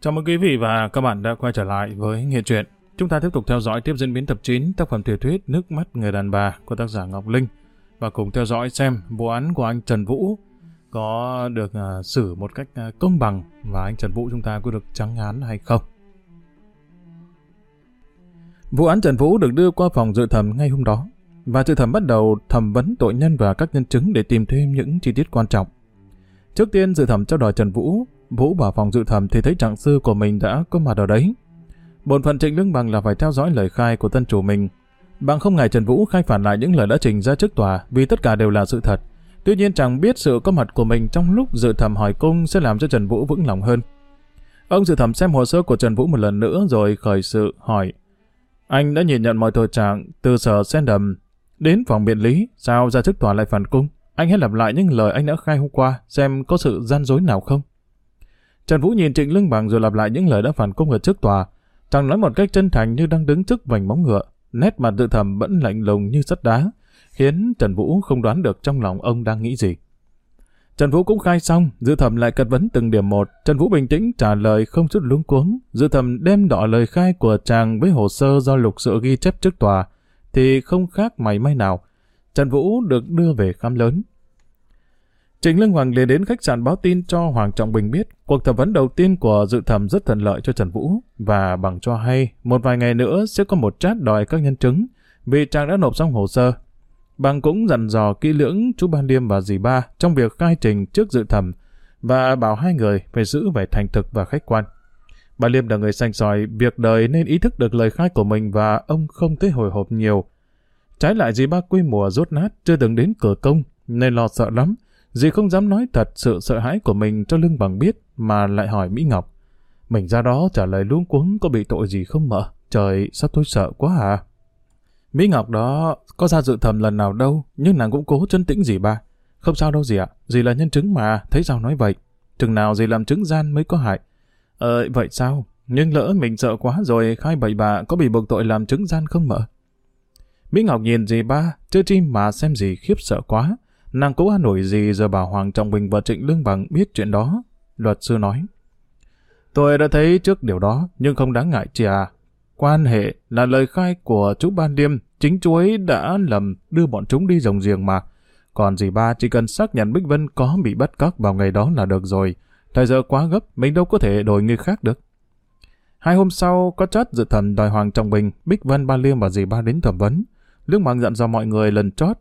Chào mừng quý vị và các bạn đã quay trở lại với Nghệ truyện. Chúng ta tiếp tục theo dõi tiếp diễn biến tập 9 tác phẩm tiểu thuyết Nước mắt người đàn bà của tác giả Ngọc Linh và cùng theo dõi xem vụ án của anh Trần Vũ có được uh, xử một cách uh, công bằng và anh Trần Vũ chúng ta có được trắng án hay không. Vụ án Trần Vũ được đưa qua phòng dự thẩm ngay hôm đó và dự thẩm bắt đầu thẩm vấn tội nhân và các nhân chứng để tìm thêm những chi tiết quan trọng. Trước tiên dự thẩm trao đổi Trần Vũ Vũ vào phòng dự thẩm thì thấy trạng sư của mình đã có mặt ở đấy. Bổn phận Trịnh Lương Bằng là phải theo dõi lời khai của tân chủ mình. Bằng không ngại Trần Vũ khai phản lại những lời đã trình ra trước tòa vì tất cả đều là sự thật. Tuy nhiên chẳng biết sự có mặt của mình trong lúc dự thẩm hỏi cung sẽ làm cho Trần Vũ vững lòng hơn. Ông dự thẩm xem hồ sơ của Trần Vũ một lần nữa rồi khởi sự hỏi. Anh đã nhìn nhận mọi tội trạng từ sở sen đầm đến phòng biện lý, sao ra trước tòa lại phản cung? Anh hãy lặp lại những lời anh đã khai hôm qua xem có sự gian dối nào không? Trần Vũ nhìn Trịnh Lương Bằng rồi lặp lại những lời đã phản công ở trước tòa. Chàng nói một cách chân thành như đang đứng trước vành móng ngựa. Nét mặt tự thầm vẫn lạnh lùng như sắt đá, khiến Trần Vũ không đoán được trong lòng ông đang nghĩ gì. Trần Vũ cũng khai xong, dự thẩm lại cật vấn từng điểm một. Trần Vũ bình tĩnh trả lời không chút luống cuống. Dự thẩm đem đọ lời khai của chàng với hồ sơ do lục sự ghi chép trước tòa, thì không khác mày may nào. Trần Vũ được đưa về khám lớn. Trịnh Lương Hoàng liền đến khách sạn báo tin cho Hoàng Trọng Bình biết cuộc thẩm vấn đầu tiên của dự thẩm rất thuận lợi cho Trần Vũ và bằng cho hay, một vài ngày nữa sẽ có một chat đòi các nhân chứng vì chàng đã nộp xong hồ sơ. Bằng cũng dặn dò kỹ lưỡng chú Ban Liêm và dì Ba trong việc khai trình trước dự thẩm và bảo hai người phải giữ vẻ thành thực và khách quan. Bà Liêm là người sành sỏi việc đời nên ý thức được lời khai của mình và ông không thấy hồi hộp nhiều. Trái lại, dì Ba quê mùa rốt nát, chưa từng đến cửa công, nên lo sợ lắm Dì không dám nói thật sự sợ hãi của mình cho Lương Bằng biết mà lại hỏi Mỹ Ngọc. Mình ra đó trả lời luống cuống có bị tội gì không mợ? Trời, sao tôi sợ quá à? Mỹ Ngọc đó có ra dự thầm lần nào đâu, nhưng nàng cũng cố chân tĩnh gì ba. Không sao đâu gì ạ, gì là nhân chứng mà, thấy sao nói vậy. Chừng nào gì làm chứng gian mới có hại. Ờ, vậy sao? Nhưng lỡ mình sợ quá rồi, khai bậy bạ có bị buộc tội làm chứng gian không mợ? Mỹ Ngọc nhìn dì ba, chưa chim mà xem gì khiếp sợ quá. Nàng cố an nổi gì giờ bảo Hoàng Trọng Bình và Trịnh Lương Bằng biết chuyện đó. Luật sư nói. Tôi đã thấy trước điều đó, nhưng không đáng ngại chị à. Quan hệ là lời khai của chú Ban Điêm, chính chú ấy đã lầm đưa bọn chúng đi rồng giềng mà. Còn dì ba chỉ cần xác nhận Bích Vân có bị bắt cóc vào ngày đó là được rồi. Thời giờ quá gấp, mình đâu có thể đổi người khác được. Hai hôm sau, có chót dự thẩm đòi Hoàng Trọng Bình, Bích Vân, Ba Liêm và dì ba đến thẩm vấn. Lương Bằng dặn dò mọi người lần chót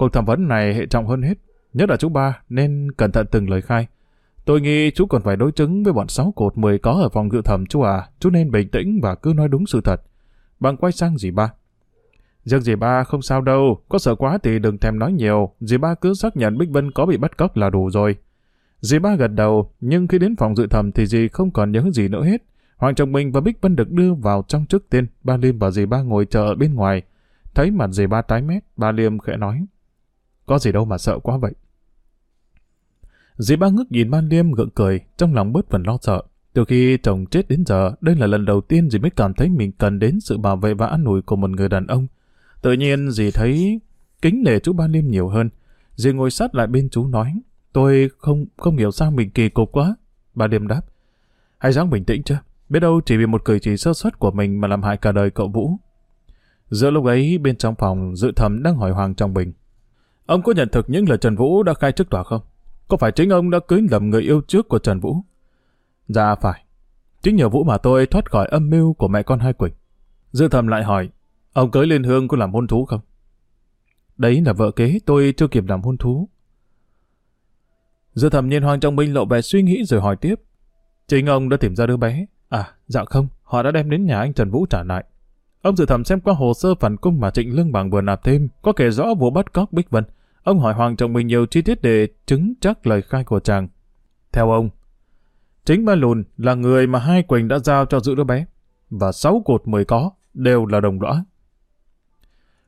Cuộc thẩm vấn này hệ trọng hơn hết, nhất là chú ba nên cẩn thận từng lời khai. Tôi nghĩ chú còn phải đối chứng với bọn sáu cột 10 có ở phòng dự thẩm chú à, chú nên bình tĩnh và cứ nói đúng sự thật. Bằng quay sang dì ba. Riêng dì ba không sao đâu, có sợ quá thì đừng thèm nói nhiều, dì ba cứ xác nhận Bích Vân có bị bắt cóc là đủ rồi. Dì ba gật đầu, nhưng khi đến phòng dự thẩm thì dì không còn nhớ gì nữa hết. Hoàng Trọng mình và Bích Vân được đưa vào trong trước tiên, ba Liêm và dì ba ngồi chờ ở bên ngoài. Thấy mặt dì ba tái mét, ba Liêm khẽ nói. Có gì đâu mà sợ quá vậy. Dì ba ngước nhìn Ban Liêm gượng cười, trong lòng bớt phần lo sợ. Từ khi chồng chết đến giờ, đây là lần đầu tiên dì mới cảm thấy mình cần đến sự bảo vệ và an ủi của một người đàn ông. Tự nhiên dì thấy kính nể chú Ban Liêm nhiều hơn. Dì ngồi sát lại bên chú nói, tôi không không hiểu sao mình kỳ cục quá. Ba Liêm đáp, hãy dáng bình tĩnh chứ, biết đâu chỉ vì một cử chỉ sơ suất của mình mà làm hại cả đời cậu Vũ. Giữa lúc ấy, bên trong phòng, dự thẩm đang hỏi Hoàng Trọng Bình. Ông có nhận thực những lời Trần Vũ đã khai trước tòa không? Có phải chính ông đã cưới lầm người yêu trước của Trần Vũ? Dạ phải. Chính nhờ Vũ mà tôi thoát khỏi âm mưu của mẹ con hai Quỳnh. Dư thầm lại hỏi, ông cưới Liên Hương có làm hôn thú không? Đấy là vợ kế, tôi chưa kịp làm hôn thú. Dư thầm nhìn Hoàng Trọng Minh lộ vẻ suy nghĩ rồi hỏi tiếp. Chính ông đã tìm ra đứa bé. À, dạ không, họ đã đem đến nhà anh Trần Vũ trả lại. Ông dự thẩm xem qua hồ sơ phản cung mà Trịnh Lương Bằng vừa nạp thêm, có kể rõ vụ bắt cóc Bích Vân. Ông hỏi Hoàng Trọng Bình nhiều chi tiết để chứng chắc lời khai của chàng. Theo ông, chính ba lùn là người mà hai Quỳnh đã giao cho giữ đứa bé, và sáu cột mười có đều là đồng lõa.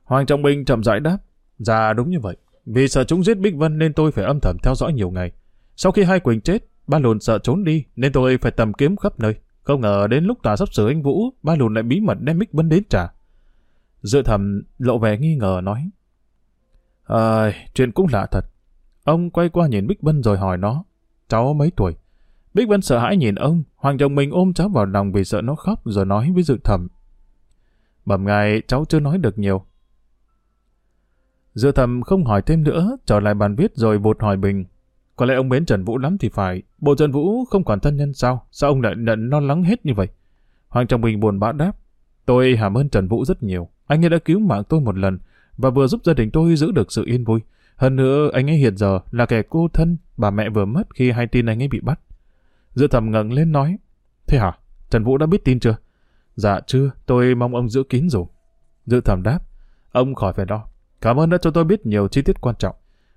Hoàng Trọng Bình chậm rãi đáp, dạ đúng như vậy. Vì sợ chúng giết Bích Vân nên tôi phải âm thầm theo dõi nhiều ngày. Sau khi hai Quỳnh chết, ba lùn sợ trốn đi nên tôi phải tầm kiếm khắp nơi. Không ngờ đến lúc tòa sắp xử anh Vũ, ba lùn lại bí mật đem Bích Vân đến trả. Dự thầm lộ vẻ nghi ngờ nói. À, chuyện cũng lạ thật. Ông quay qua nhìn Bích Vân rồi hỏi nó, cháu mấy tuổi? Bích Vân sợ hãi nhìn ông, Hoàng chồng mình ôm cháu vào lòng vì sợ nó khóc rồi nói với dự thẩm. Bẩm ngài, cháu chưa nói được nhiều. Dự thẩm không hỏi thêm nữa, trở lại bàn viết rồi vụt hỏi Bình. Có lẽ ông mến Trần Vũ lắm thì phải. Bộ Trần Vũ không còn thân nhân sao? Sao ông lại nhận lo lắng hết như vậy? Hoàng Trọng Bình buồn bã đáp. Tôi hàm ơn Trần Vũ rất nhiều. Anh ấy đã cứu mạng tôi một lần và vừa giúp gia đình tôi giữ được sự yên vui. Hơn nữa, anh ấy hiện giờ là kẻ cô thân, bà mẹ vừa mất khi hay tin anh ấy bị bắt. Dự thẩm ngẩng lên nói. Thế hả? Trần Vũ đã biết tin chưa? Dạ chưa, tôi mong ông giữ kín rồi. Dự thẩm đáp. Ông khỏi phải lo. Cảm ơn đã cho tôi biết nhiều chi tiết quan trọng.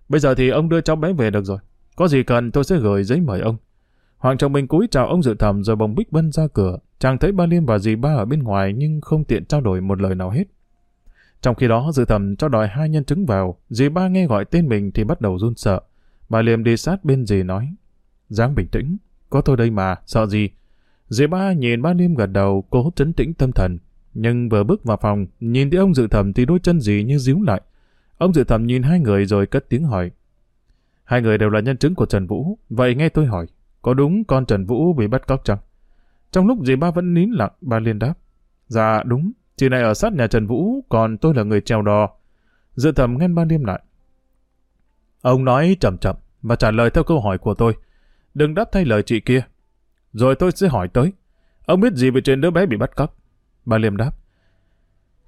Bây giờ thì ông đưa cháu bé về được rồi. Có gì cần tôi sẽ gửi giấy mời ông. Hoàng chồng mình cúi chào ông dự thẩm rồi bồng bích bân ra cửa. Chàng thấy ba Liêm và dì ba ở bên ngoài nhưng không tiện trao đổi một lời nào hết. Trong khi đó dự thẩm cho đòi hai nhân chứng vào, dì ba nghe gọi tên mình thì bắt đầu run sợ. Bà liềm đi sát bên dì nói, dáng bình tĩnh, có tôi đây mà, sợ gì? Dì ba nhìn ba Liêm gật đầu, cố trấn tĩnh tâm thần. Nhưng vừa bước vào phòng, nhìn thấy ông dự thẩm thì đôi chân dì như díu lại. Ông dự thẩm nhìn hai người rồi cất tiếng hỏi. Hai người đều là nhân chứng của Trần Vũ, vậy nghe tôi hỏi, có đúng con Trần Vũ bị bắt cóc chăng? Trong lúc dì ba vẫn nín lặng, ba liên đáp. Dạ đúng, chị này ở sát nhà Trần Vũ, còn tôi là người treo đò. Dự thẩm ngăn ba liêm lại. Ông nói chậm chậm và trả lời theo câu hỏi của tôi. Đừng đáp thay lời chị kia. Rồi tôi sẽ hỏi tới. Ông biết gì về chuyện đứa bé bị bắt cóc? Ba liêm đáp.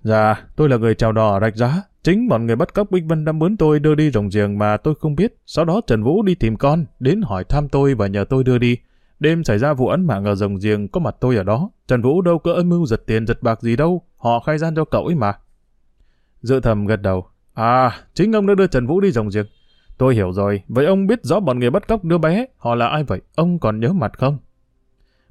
Dạ, tôi là người chào đò ở Rạch Giá. Chính bọn người bắt cóc Bích Vân đã muốn tôi đưa đi rồng giềng mà tôi không biết. Sau đó Trần Vũ đi tìm con, đến hỏi thăm tôi và nhờ tôi đưa đi. Đêm xảy ra vụ ấn mạng ở rồng giềng có mặt tôi ở đó. Trần Vũ đâu có âm mưu giật tiền giật bạc gì đâu. Họ khai gian cho cậu ấy mà. Dự thầm gật đầu. À, chính ông đã đưa Trần Vũ đi rồng giềng. Tôi hiểu rồi. Vậy ông biết rõ bọn người bắt cóc đứa bé. Họ là ai vậy? Ông còn nhớ mặt không?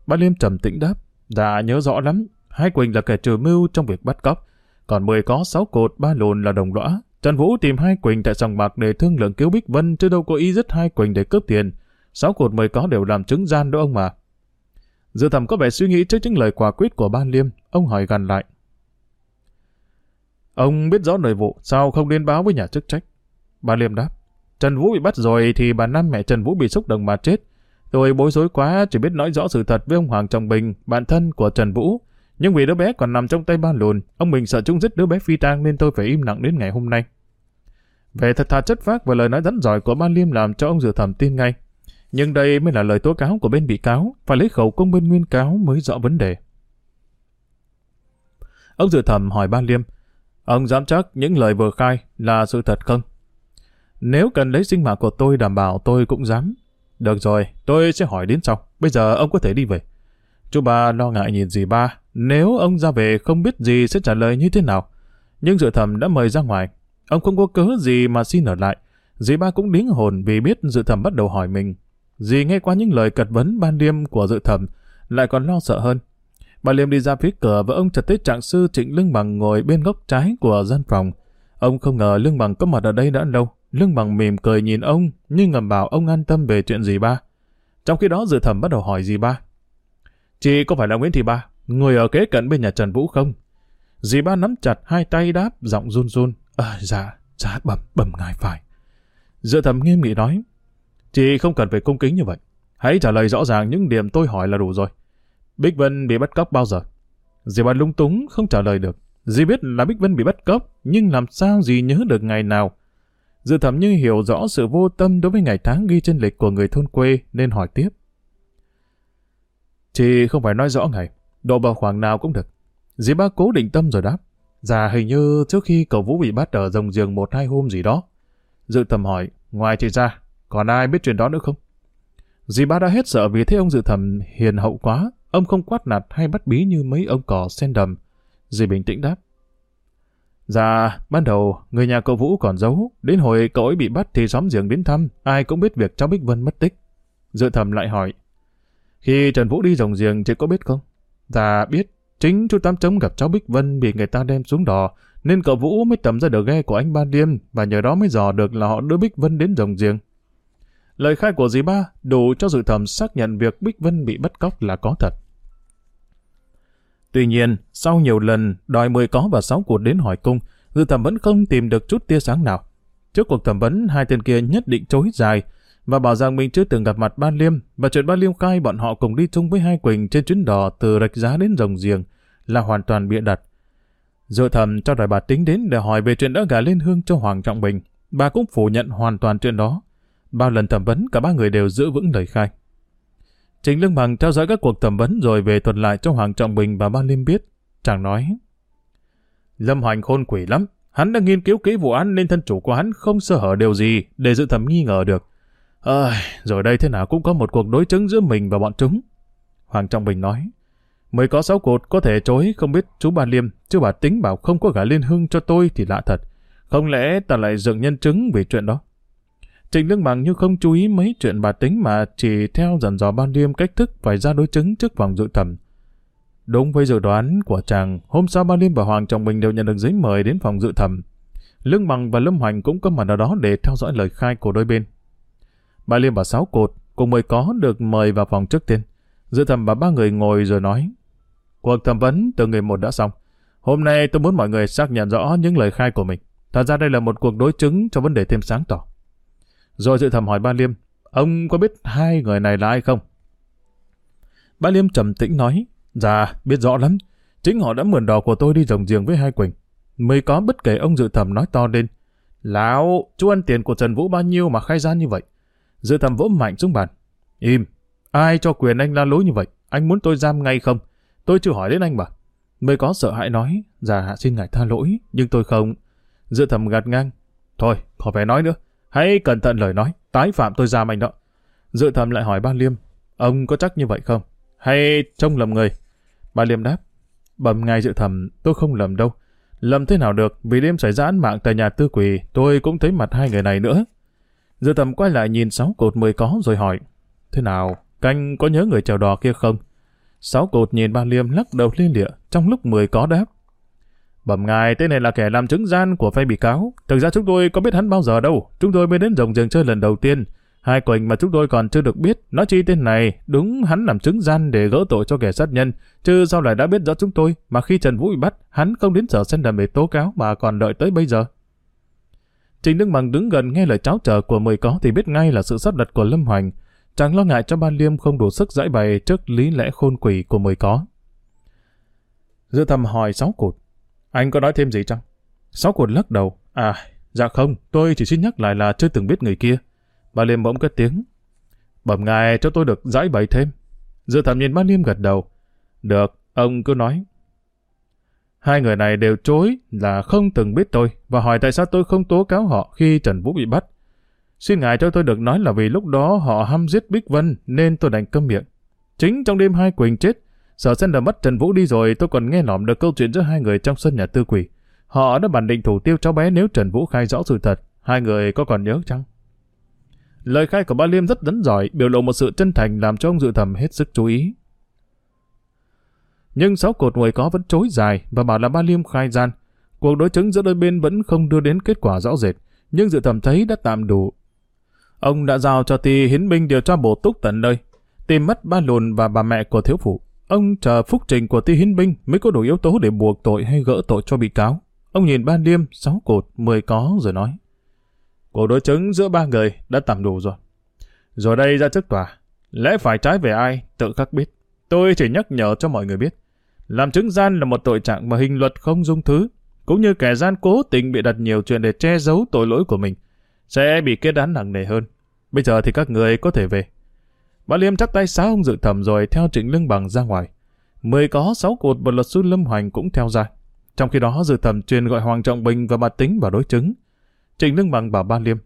Bác Liêm trầm tĩnh đáp. Dạ, nhớ rõ lắm. Hai Quỳnh là kẻ trừ mưu trong việc bắt cóc. Còn mười có sáu cột, ba lồn là đồng lõa. Trần Vũ tìm hai Quỳnh tại sòng bạc để thương lượng cứu Bích Vân chứ đâu có ý dứt hai Quỳnh để cướp tiền. Sáu cột mười có đều làm chứng gian đó ông mà. Dự thẩm có vẻ suy nghĩ trước những lời quả quyết của ban liêm, ông hỏi gần lại. Ông biết rõ nội vụ, sao không liên báo với nhà chức trách? Ban liêm đáp. Trần Vũ bị bắt rồi thì bà Năm mẹ Trần Vũ bị xúc động mà chết. Tôi bối rối quá, chỉ biết nói rõ sự thật với ông Hoàng Trọng Bình, bạn thân của Trần Vũ. Nhưng vì đứa bé còn nằm trong tay ba lùn, ông Bình sợ chúng giết đứa bé phi tang nên tôi phải im lặng đến ngày hôm nay. Về thật thà chất phác và lời nói rắn giỏi của ban liêm làm cho ông dự thẩm tin ngay. Nhưng đây mới là lời tố cáo của bên bị cáo, phải lấy khẩu công bên nguyên cáo mới rõ vấn đề. Ông dự thẩm hỏi ba liêm, ông dám chắc những lời vừa khai là sự thật không? Nếu cần lấy sinh mạng của tôi đảm bảo tôi cũng dám. Được rồi, tôi sẽ hỏi đến sau. Bây giờ ông có thể đi về. Chú ba lo ngại nhìn dì ba, nếu ông ra về không biết gì sẽ trả lời như thế nào. Nhưng dự thẩm đã mời ra ngoài, ông không có cớ gì mà xin ở lại. Dì ba cũng điếng hồn vì biết dự thẩm bắt đầu hỏi mình. Dì nghe qua những lời cật vấn ban đêm của dự thẩm, lại còn lo sợ hơn. Bà Liêm đi ra phía cửa và ông chợt thấy trạng sư Trịnh Lương Bằng ngồi bên góc trái của gian phòng. Ông không ngờ Lương Bằng có mặt ở đây đã lâu. Lương Bằng mỉm cười nhìn ông, nhưng ngầm bảo ông an tâm về chuyện gì ba. Trong khi đó dự thẩm bắt đầu hỏi gì ba. Chị có phải là Nguyễn Thị Ba, người ở kế cận bên nhà Trần Vũ không? Dì ba nắm chặt hai tay đáp, giọng run run. À, dạ, dạ, bẩm, bẩm ngài phải. Dự thẩm nghiêm nghị nói, chị không cần phải cung kính như vậy. Hãy trả lời rõ ràng những điểm tôi hỏi là đủ rồi. Bích Vân bị bắt cóc bao giờ? Dì ba lung túng, không trả lời được. Dì biết là Bích Vân bị bắt cóc, nhưng làm sao dì nhớ được ngày nào? Dự thẩm như hiểu rõ sự vô tâm đối với ngày tháng ghi trên lịch của người thôn quê nên hỏi tiếp. Chị không phải nói rõ ngày, độ vào khoảng nào cũng được. Dì ba cố định tâm rồi đáp. Dạ hình như trước khi cậu Vũ bị bắt ở rồng giường một hai hôm gì đó. Dự thẩm hỏi, ngoài chị ra, còn ai biết chuyện đó nữa không? Dì ba đã hết sợ vì thấy ông dự thẩm hiền hậu quá, ông không quát nạt hay bắt bí như mấy ông cỏ sen đầm. Dì bình tĩnh đáp. Dạ, ban đầu, người nhà cậu Vũ còn giấu, đến hồi cậu ấy bị bắt thì xóm giềng đến thăm, ai cũng biết việc cháu Bích Vân mất tích. Dự thẩm lại hỏi, khi Trần Vũ đi rồng giềng chị có biết không? Dạ biết, chính chú Tám Trống gặp cháu Bích Vân bị người ta đem xuống đò, nên cậu Vũ mới tầm ra được ghe của anh Ba Điêm và nhờ đó mới dò được là họ đưa Bích Vân đến rồng giềng. Lời khai của dì ba đủ cho dự thẩm xác nhận việc Bích Vân bị bắt cóc là có thật. Tuy nhiên, sau nhiều lần đòi mười có và sáu cuộc đến hỏi cung, dự thẩm vẫn không tìm được chút tia sáng nào. Trước cuộc thẩm vấn, hai tên kia nhất định chối dài, và bảo rằng mình chưa từng gặp mặt Ba Liêm và chuyện Ba Liêm khai bọn họ cùng đi chung với hai Quỳnh trên chuyến đò từ rạch giá đến rồng giềng là hoàn toàn bịa đặt. Dự thẩm cho đòi bà tính đến để hỏi về chuyện đã gả lên hương cho Hoàng Trọng Bình. Bà cũng phủ nhận hoàn toàn chuyện đó. Bao lần thẩm vấn cả ba người đều giữ vững lời khai. Trình Lương Bằng theo dõi các cuộc thẩm vấn rồi về thuật lại cho Hoàng Trọng Bình và Ba Liêm biết. Chàng nói, Lâm Hoành khôn quỷ lắm. Hắn đã nghiên cứu kỹ vụ án nên thân chủ của hắn không sơ hở điều gì để dự thẩm nghi ngờ được. À, rồi đây thế nào cũng có một cuộc đối chứng giữa mình và bọn chúng. Hoàng Trọng Bình nói, mới có sáu cột có thể chối không biết chú Ba Liêm, chứ bà tính bảo không có gả liên Hương cho tôi thì lạ thật. Không lẽ ta lại dựng nhân chứng về chuyện đó? Trịnh Lương Bằng như không chú ý mấy chuyện bà tính mà chỉ theo dần dò Ban đêm cách thức phải ra đối chứng trước vòng dự thẩm. Đúng với dự đoán của chàng, hôm sau Ban Liêm và Hoàng Trọng Bình đều nhận được giấy mời đến phòng dự thẩm. Lương Bằng và Lâm Hoành cũng có mặt ở đó để theo dõi lời khai của đôi bên. Ba Liêm và Sáu Cột cùng mới có được mời vào phòng trước tiên. Dự thẩm và ba người ngồi rồi nói. Cuộc thẩm vấn từ người một đã xong. Hôm nay tôi muốn mọi người xác nhận rõ những lời khai của mình. Thật ra đây là một cuộc đối chứng cho vấn đề thêm sáng tỏ. Rồi dự thẩm hỏi ba Liêm, ông có biết hai người này là ai không? Ba Liêm trầm tĩnh nói, dạ, biết rõ lắm. Chính họ đã mượn đò của tôi đi rồng giềng với hai Quỳnh. Mới có bất kể ông dự thẩm nói to lên. Lão, chú ăn tiền của Trần Vũ bao nhiêu mà khai gian như vậy? Dự thẩm vỗ mạnh xuống bàn. Im, ai cho quyền anh la lối như vậy? Anh muốn tôi giam ngay không? Tôi chưa hỏi đến anh mà. Mới có sợ hãi nói, dạ xin ngài tha lỗi, nhưng tôi không. Dự thẩm gạt ngang. Thôi, khỏi phải nói nữa. Hãy cẩn thận lời nói, tái phạm tôi ra mạnh đó. Dự thầm lại hỏi ba Liêm, ông có chắc như vậy không? Hay trông lầm người? Ba Liêm đáp, bầm ngay dự thầm, tôi không lầm đâu. Lầm thế nào được, vì đêm xảy ra án mạng tại nhà tư quỷ, tôi cũng thấy mặt hai người này nữa. Dự thầm quay lại nhìn sáu cột mười có rồi hỏi, thế nào, canh có nhớ người chèo đò kia không? Sáu cột nhìn ba Liêm lắc đầu liên lịa, trong lúc mười có đáp. Bẩm ngài, tên này là kẻ làm chứng gian của phe bị cáo. Thực ra chúng tôi có biết hắn bao giờ đâu. Chúng tôi mới đến rồng giường chơi lần đầu tiên. Hai quỳnh mà chúng tôi còn chưa được biết. Nói chi tên này, đúng hắn làm chứng gian để gỡ tội cho kẻ sát nhân. Chứ sao lại đã biết rõ chúng tôi, mà khi Trần Vũ bị bắt, hắn không đến sở sen đàm để tố cáo mà còn đợi tới bây giờ. Trình Đức Bằng đứng gần nghe lời cháu chờ của mười có thì biết ngay là sự sắp đặt của Lâm Hoành. Chẳng lo ngại cho Ban Liêm không đủ sức giải bày trước lý lẽ khôn quỷ của mười có. Dự thầm hỏi sáu cột. Anh có nói thêm gì chăng? Sáu cột lắc đầu. À, dạ không, tôi chỉ xin nhắc lại là chưa từng biết người kia. Bà Liêm bỗng cất tiếng. Bẩm ngài cho tôi được giải bày thêm. Dự thẩm nhìn ba Liêm gật đầu. Được, ông cứ nói. Hai người này đều chối là không từng biết tôi và hỏi tại sao tôi không tố cáo họ khi Trần Vũ bị bắt. Xin ngài cho tôi được nói là vì lúc đó họ hăm giết Bích Vân nên tôi đành câm miệng. Chính trong đêm hai Quỳnh chết, Sở sen đã mất Trần Vũ đi rồi tôi còn nghe lỏm được câu chuyện giữa hai người trong sân nhà tư quỷ. Họ đã bản định thủ tiêu cháu bé nếu Trần Vũ khai rõ sự thật. Hai người có còn nhớ chăng? Lời khai của ba Liêm rất đấn giỏi, biểu lộ một sự chân thành làm cho ông dự thầm hết sức chú ý. Nhưng sáu cột người có vẫn chối dài và bảo là ba Liêm khai gian. Cuộc đối chứng giữa đôi bên vẫn không đưa đến kết quả rõ rệt, nhưng dự thầm thấy đã tạm đủ. Ông đã giao cho Ti hiến binh điều tra bổ túc tận nơi, tìm mất ba lùn và bà mẹ của thiếu phụ. Ông chờ phúc trình của ti hiến binh mới có đủ yếu tố để buộc tội hay gỡ tội cho bị cáo. Ông nhìn ba liêm, sáu cột, mười có rồi nói. Cuộc đối chứng giữa ba người đã tạm đủ rồi. Rồi đây ra trước tòa. Lẽ phải trái về ai, tự khắc biết. Tôi chỉ nhắc nhở cho mọi người biết. Làm chứng gian là một tội trạng mà hình luật không dung thứ. Cũng như kẻ gian cố tình bị đặt nhiều chuyện để che giấu tội lỗi của mình. Sẽ bị kết án nặng nề hơn. Bây giờ thì các người có thể về. Bà Liêm chắc tay sáu ông dự thẩm rồi theo trịnh lương bằng ra ngoài. Mười có sáu cột và luật sư Lâm Hoành cũng theo ra. Trong khi đó dự thẩm truyền gọi Hoàng Trọng Bình và bà Tính vào đối chứng. Trịnh lương bằng bảo ba Liêm.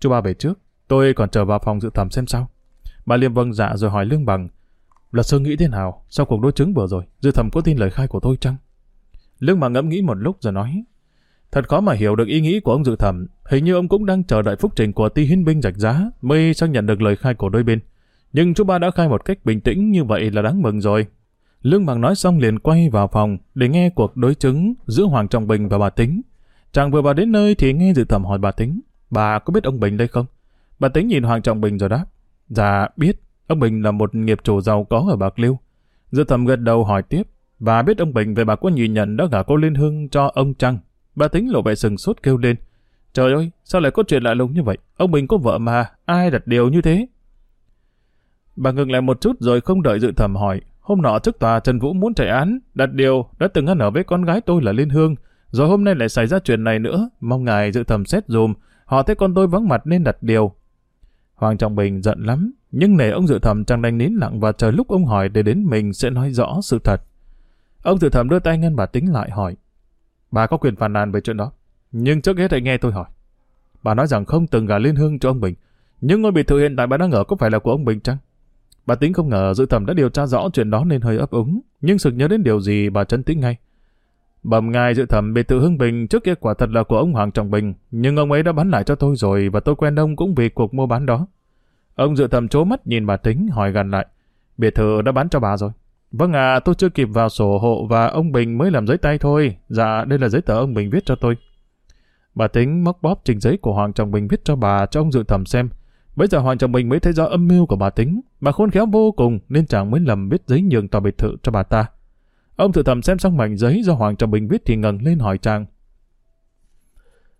Chú ba về trước, tôi còn chờ vào phòng dự thẩm xem sao. Bà Liêm vâng dạ rồi hỏi Lương Bằng. Luật sư nghĩ thế nào sau cuộc đối chứng vừa rồi? Dự thẩm có tin lời khai của tôi chăng? Lương Bằng ngẫm nghĩ một lúc rồi nói. Thật khó mà hiểu được ý nghĩ của ông dự thẩm. Hình như ông cũng đang chờ đợi phúc trình của ti hiến binh rạch giá mới xác nhận được lời khai của đôi bên. Nhưng chú ba đã khai một cách bình tĩnh như vậy là đáng mừng rồi. Lương Bằng nói xong liền quay vào phòng để nghe cuộc đối chứng giữa Hoàng Trọng Bình và bà Tính. Chàng vừa vào đến nơi thì nghe dự thẩm hỏi bà Tính. Bà có biết ông Bình đây không? Bà Tính nhìn Hoàng Trọng Bình rồi đáp. Dạ, biết. Ông Bình là một nghiệp chủ giàu có ở Bạc Liêu. Dự thẩm gật đầu hỏi tiếp. Bà biết ông Bình về bà có nhìn nhận đã gả cô Liên Hương cho ông Trăng. Bà Tính lộ vẻ sừng sốt kêu lên. Trời ơi, sao lại có chuyện lạ lùng như vậy? Ông Bình có vợ mà, ai đặt điều như thế? Bà ngừng lại một chút rồi không đợi dự thẩm hỏi. Hôm nọ trước tòa Trần Vũ muốn chạy án, đặt điều, đã từng ăn ở với con gái tôi là Liên Hương. Rồi hôm nay lại xảy ra chuyện này nữa, mong ngài dự thẩm xét dùm. Họ thấy con tôi vắng mặt nên đặt điều. Hoàng Trọng Bình giận lắm, nhưng nể ông dự thẩm chẳng đành nín lặng và chờ lúc ông hỏi để đến mình sẽ nói rõ sự thật. Ông dự thẩm đưa tay ngăn bà tính lại hỏi. Bà có quyền phàn nàn về chuyện đó. Nhưng trước hết hãy nghe tôi hỏi. Bà nói rằng không từng gả liên hương cho ông Bình. Nhưng ngôi biệt thự hiện tại bà đang ở có phải là của ông Bình chăng? Bà tính không ngờ dự thẩm đã điều tra rõ chuyện đó nên hơi ấp úng. Nhưng sực nhớ đến điều gì bà chân tĩnh ngay. Bẩm ngài dự thẩm biệt thự Hưng Bình trước kia quả thật là của ông Hoàng Trọng Bình. Nhưng ông ấy đã bán lại cho tôi rồi và tôi quen ông cũng vì cuộc mua bán đó. Ông dự thẩm chố mắt nhìn bà tính hỏi gần lại. Biệt thự đã bán cho bà rồi. Vâng à, tôi chưa kịp vào sổ hộ và ông Bình mới làm giấy tay thôi. Dạ, đây là giấy tờ ông Bình viết cho tôi. Bà tính móc bóp trình giấy của Hoàng Trọng Bình viết cho bà cho ông dự thẩm xem. Bây giờ Hoàng Trọng Bình mới thấy rõ âm mưu của bà tính. Bà khôn khéo vô cùng nên chàng mới lầm viết giấy nhường tòa biệt thự cho bà ta. Ông thử thầm xem xong mảnh giấy do Hoàng Trọng Bình viết thì ngẩng lên hỏi chàng.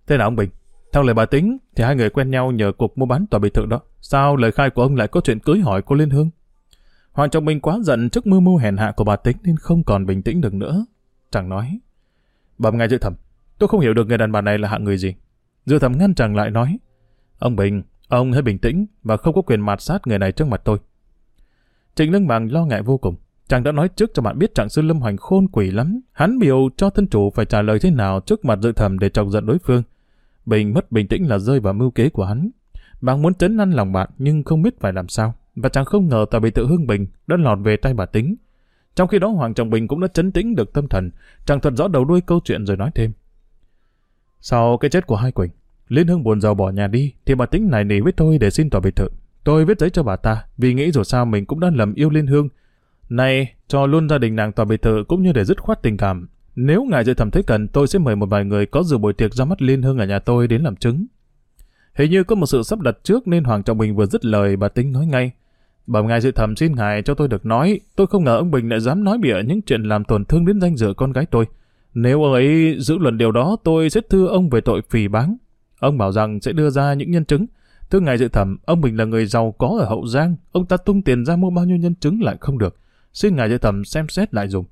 Thế nào ông Bình? Theo lời bà tính thì hai người quen nhau nhờ cuộc mua bán tòa biệt thự đó. Sao lời khai của ông lại có chuyện cưới hỏi cô Liên Hương? Hoàng Trọng bình quá giận trước mưu mưu hèn hạ của bà Tính nên không còn bình tĩnh được nữa. Chàng nói, bẩm ngài dự thẩm, tôi không hiểu được người đàn bà này là hạng người gì. Dự thẩm ngăn chàng lại nói, ông Bình, ông hãy bình tĩnh và không có quyền mạt sát người này trước mặt tôi. Trịnh Lương Bằng lo ngại vô cùng. Chàng đã nói trước cho bạn biết trạng sư Lâm Hoành khôn quỷ lắm. Hắn biểu cho thân chủ phải trả lời thế nào trước mặt dự thẩm để chọc giận đối phương. Bình mất bình tĩnh là rơi vào mưu kế của hắn. Bạn muốn chấn ăn lòng bạn nhưng không biết phải làm sao và chàng không ngờ tòa bị tự Hương Bình đã lọt về tay bà Tính. Trong khi đó Hoàng Trọng Bình cũng đã chấn tĩnh được tâm thần, chàng thuật rõ đầu đuôi câu chuyện rồi nói thêm. Sau cái chết của hai Quỳnh, Liên Hương buồn giàu bỏ nhà đi, thì bà Tính này nỉ với tôi để xin tòa biệt thự. Tôi viết giấy cho bà ta, vì nghĩ dù sao mình cũng đã lầm yêu Liên Hương. Này, cho luôn gia đình nàng tòa biệt thự cũng như để dứt khoát tình cảm. Nếu ngài dự thẩm thấy cần, tôi sẽ mời một vài người có dự buổi tiệc ra mắt Liên Hương ở nhà tôi đến làm chứng. Hình như có một sự sắp đặt trước nên Hoàng Trọng Bình vừa dứt lời bà Tính nói ngay. Bẩm ngài dự thẩm xin ngài cho tôi được nói, tôi không ngờ ông Bình lại dám nói bịa những chuyện làm tổn thương đến danh dự con gái tôi. Nếu ông ấy giữ luận điều đó, tôi sẽ thưa ông về tội phỉ báng. Ông bảo rằng sẽ đưa ra những nhân chứng. Thưa ngài dự thẩm, ông mình là người giàu có ở Hậu Giang, ông ta tung tiền ra mua bao nhiêu nhân chứng lại không được. Xin ngài dự thẩm xem xét lại dùng.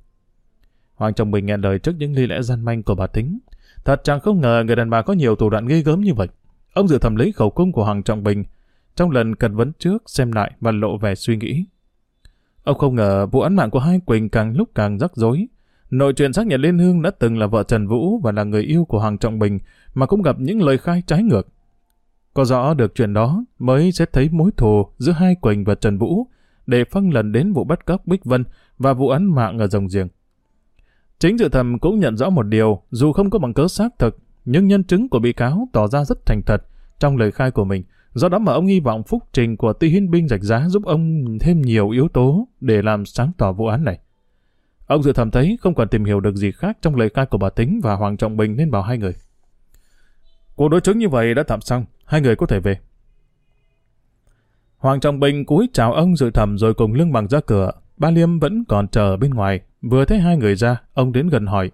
Hoàng Trọng Bình nghe lời trước những ly lẽ gian manh của bà Tính. Thật chẳng không ngờ người đàn bà có nhiều thủ đoạn ghê gớm như vậy. Ông dự thẩm lấy khẩu cung của Hoàng Trọng Bình, trong lần cần vấn trước xem lại và lộ vẻ suy nghĩ. Ông không ngờ vụ án mạng của hai Quỳnh càng lúc càng rắc rối. Nội truyền xác nhận Liên Hương đã từng là vợ Trần Vũ và là người yêu của Hoàng Trọng Bình mà cũng gặp những lời khai trái ngược. Có rõ được chuyện đó mới sẽ thấy mối thù giữa hai Quỳnh và Trần Vũ để phân lần đến vụ bắt cóc Bích Vân và vụ án mạng ở rồng giềng. Chính dự thẩm cũng nhận rõ một điều, dù không có bằng cớ xác thực, nhưng nhân chứng của bị cáo tỏ ra rất thành thật trong lời khai của mình Do đó mà ông hy vọng phúc trình của Ti Hiên Binh rạch giá giúp ông thêm nhiều yếu tố để làm sáng tỏ vụ án này. Ông dự thẩm thấy không còn tìm hiểu được gì khác trong lời khai của bà Tính và Hoàng Trọng Bình nên bảo hai người. Cuộc đối chứng như vậy đã tạm xong, hai người có thể về. Hoàng Trọng Bình cúi chào ông dự thẩm rồi cùng lưng bằng ra cửa. Ba Liêm vẫn còn chờ bên ngoài. Vừa thấy hai người ra, ông đến gần hỏi.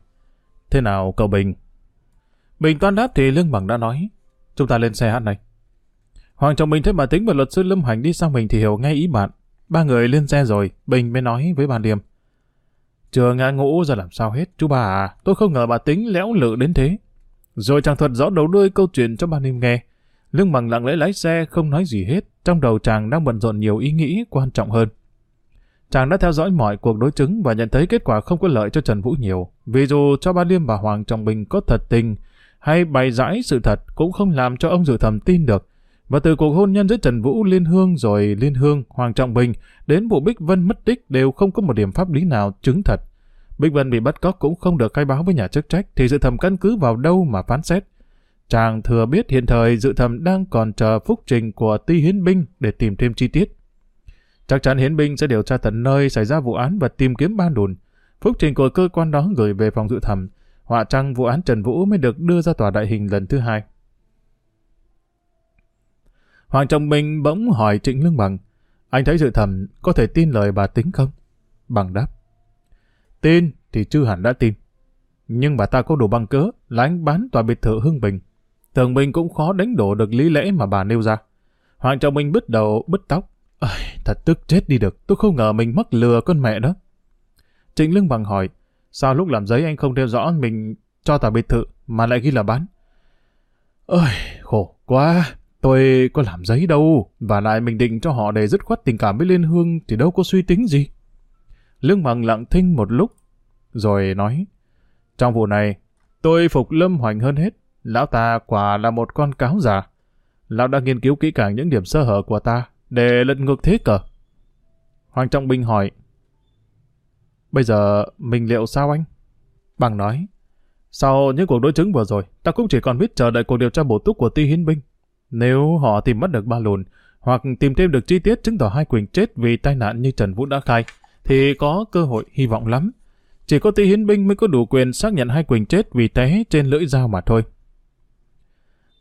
Thế nào cậu Bình? Bình toan đáp thì lưng bằng đã nói. Chúng ta lên xe hát này. Hoàng Trọng Bình thấy bà Tính và luật sư Lâm Hành đi sang mình thì hiểu ngay ý bạn. Ba người lên xe rồi, Bình mới nói với bà Liêm. Chưa ngã ngũ ra làm sao hết, chú bà à, tôi không ngờ bà Tính lẽo lự đến thế. Rồi chàng thuật rõ đầu đuôi câu chuyện cho bà Liêm nghe. Lương bằng lặng lẽ lái xe không nói gì hết, trong đầu chàng đang bận rộn nhiều ý nghĩ quan trọng hơn. Chàng đã theo dõi mọi cuộc đối chứng và nhận thấy kết quả không có lợi cho Trần Vũ nhiều. Vì dù cho ba Liêm và Hoàng Trọng Bình có thật tình hay bày giải sự thật cũng không làm cho ông dự thẩm tin được và từ cuộc hôn nhân giữa Trần Vũ Liên Hương rồi Liên Hương, Hoàng Trọng Bình đến vụ Bích Vân mất tích đều không có một điểm pháp lý nào chứng thật. Bích Vân bị bắt cóc cũng không được khai báo với nhà chức trách thì dự thẩm căn cứ vào đâu mà phán xét. Chàng thừa biết hiện thời dự thẩm đang còn chờ phúc trình của Ti Hiến Binh để tìm thêm chi tiết. Chắc chắn Hiến Binh sẽ điều tra tận nơi xảy ra vụ án và tìm kiếm ban đồn. Phúc trình của cơ quan đó gửi về phòng dự thẩm. Họa trăng vụ án Trần Vũ mới được đưa ra tòa đại hình lần thứ hai. Hoàng Trọng Minh bỗng hỏi Trịnh Lương Bằng, anh thấy dự thẩm có thể tin lời bà tính không? Bằng đáp, tin thì chưa hẳn đã tin. Nhưng bà ta có đủ bằng cớ là anh bán tòa biệt thự Hưng Bình. Thường Bình cũng khó đánh đổ được lý lẽ mà bà nêu ra. Hoàng Trọng Minh bứt đầu, bứt tóc. Ây, thật tức chết đi được, tôi không ngờ mình mắc lừa con mẹ đó. Trịnh Lương Bằng hỏi, sao lúc làm giấy anh không theo rõ mình cho tòa biệt thự mà lại ghi là bán? Ơi, khổ quá, tôi có làm giấy đâu, và lại mình định cho họ để dứt khoát tình cảm với Liên Hương thì đâu có suy tính gì. Lương Bằng lặng thinh một lúc, rồi nói, trong vụ này, tôi phục Lâm Hoành hơn hết, lão ta quả là một con cáo già. Lão đã nghiên cứu kỹ càng những điểm sơ hở của ta, để lật ngược thế cờ. Hoàng Trọng Bình hỏi, Bây giờ mình liệu sao anh? Bằng nói, sau những cuộc đối chứng vừa rồi, ta cũng chỉ còn biết chờ đợi cuộc điều tra bổ túc của ti hiến binh. Nếu họ tìm mất được ba lùn, hoặc tìm thêm được chi tiết chứng tỏ hai Quỳnh chết vì tai nạn như Trần Vũ đã khai, thì có cơ hội hy vọng lắm. Chỉ có tý hiến binh mới có đủ quyền xác nhận hai Quỳnh chết vì té trên lưỡi dao mà thôi.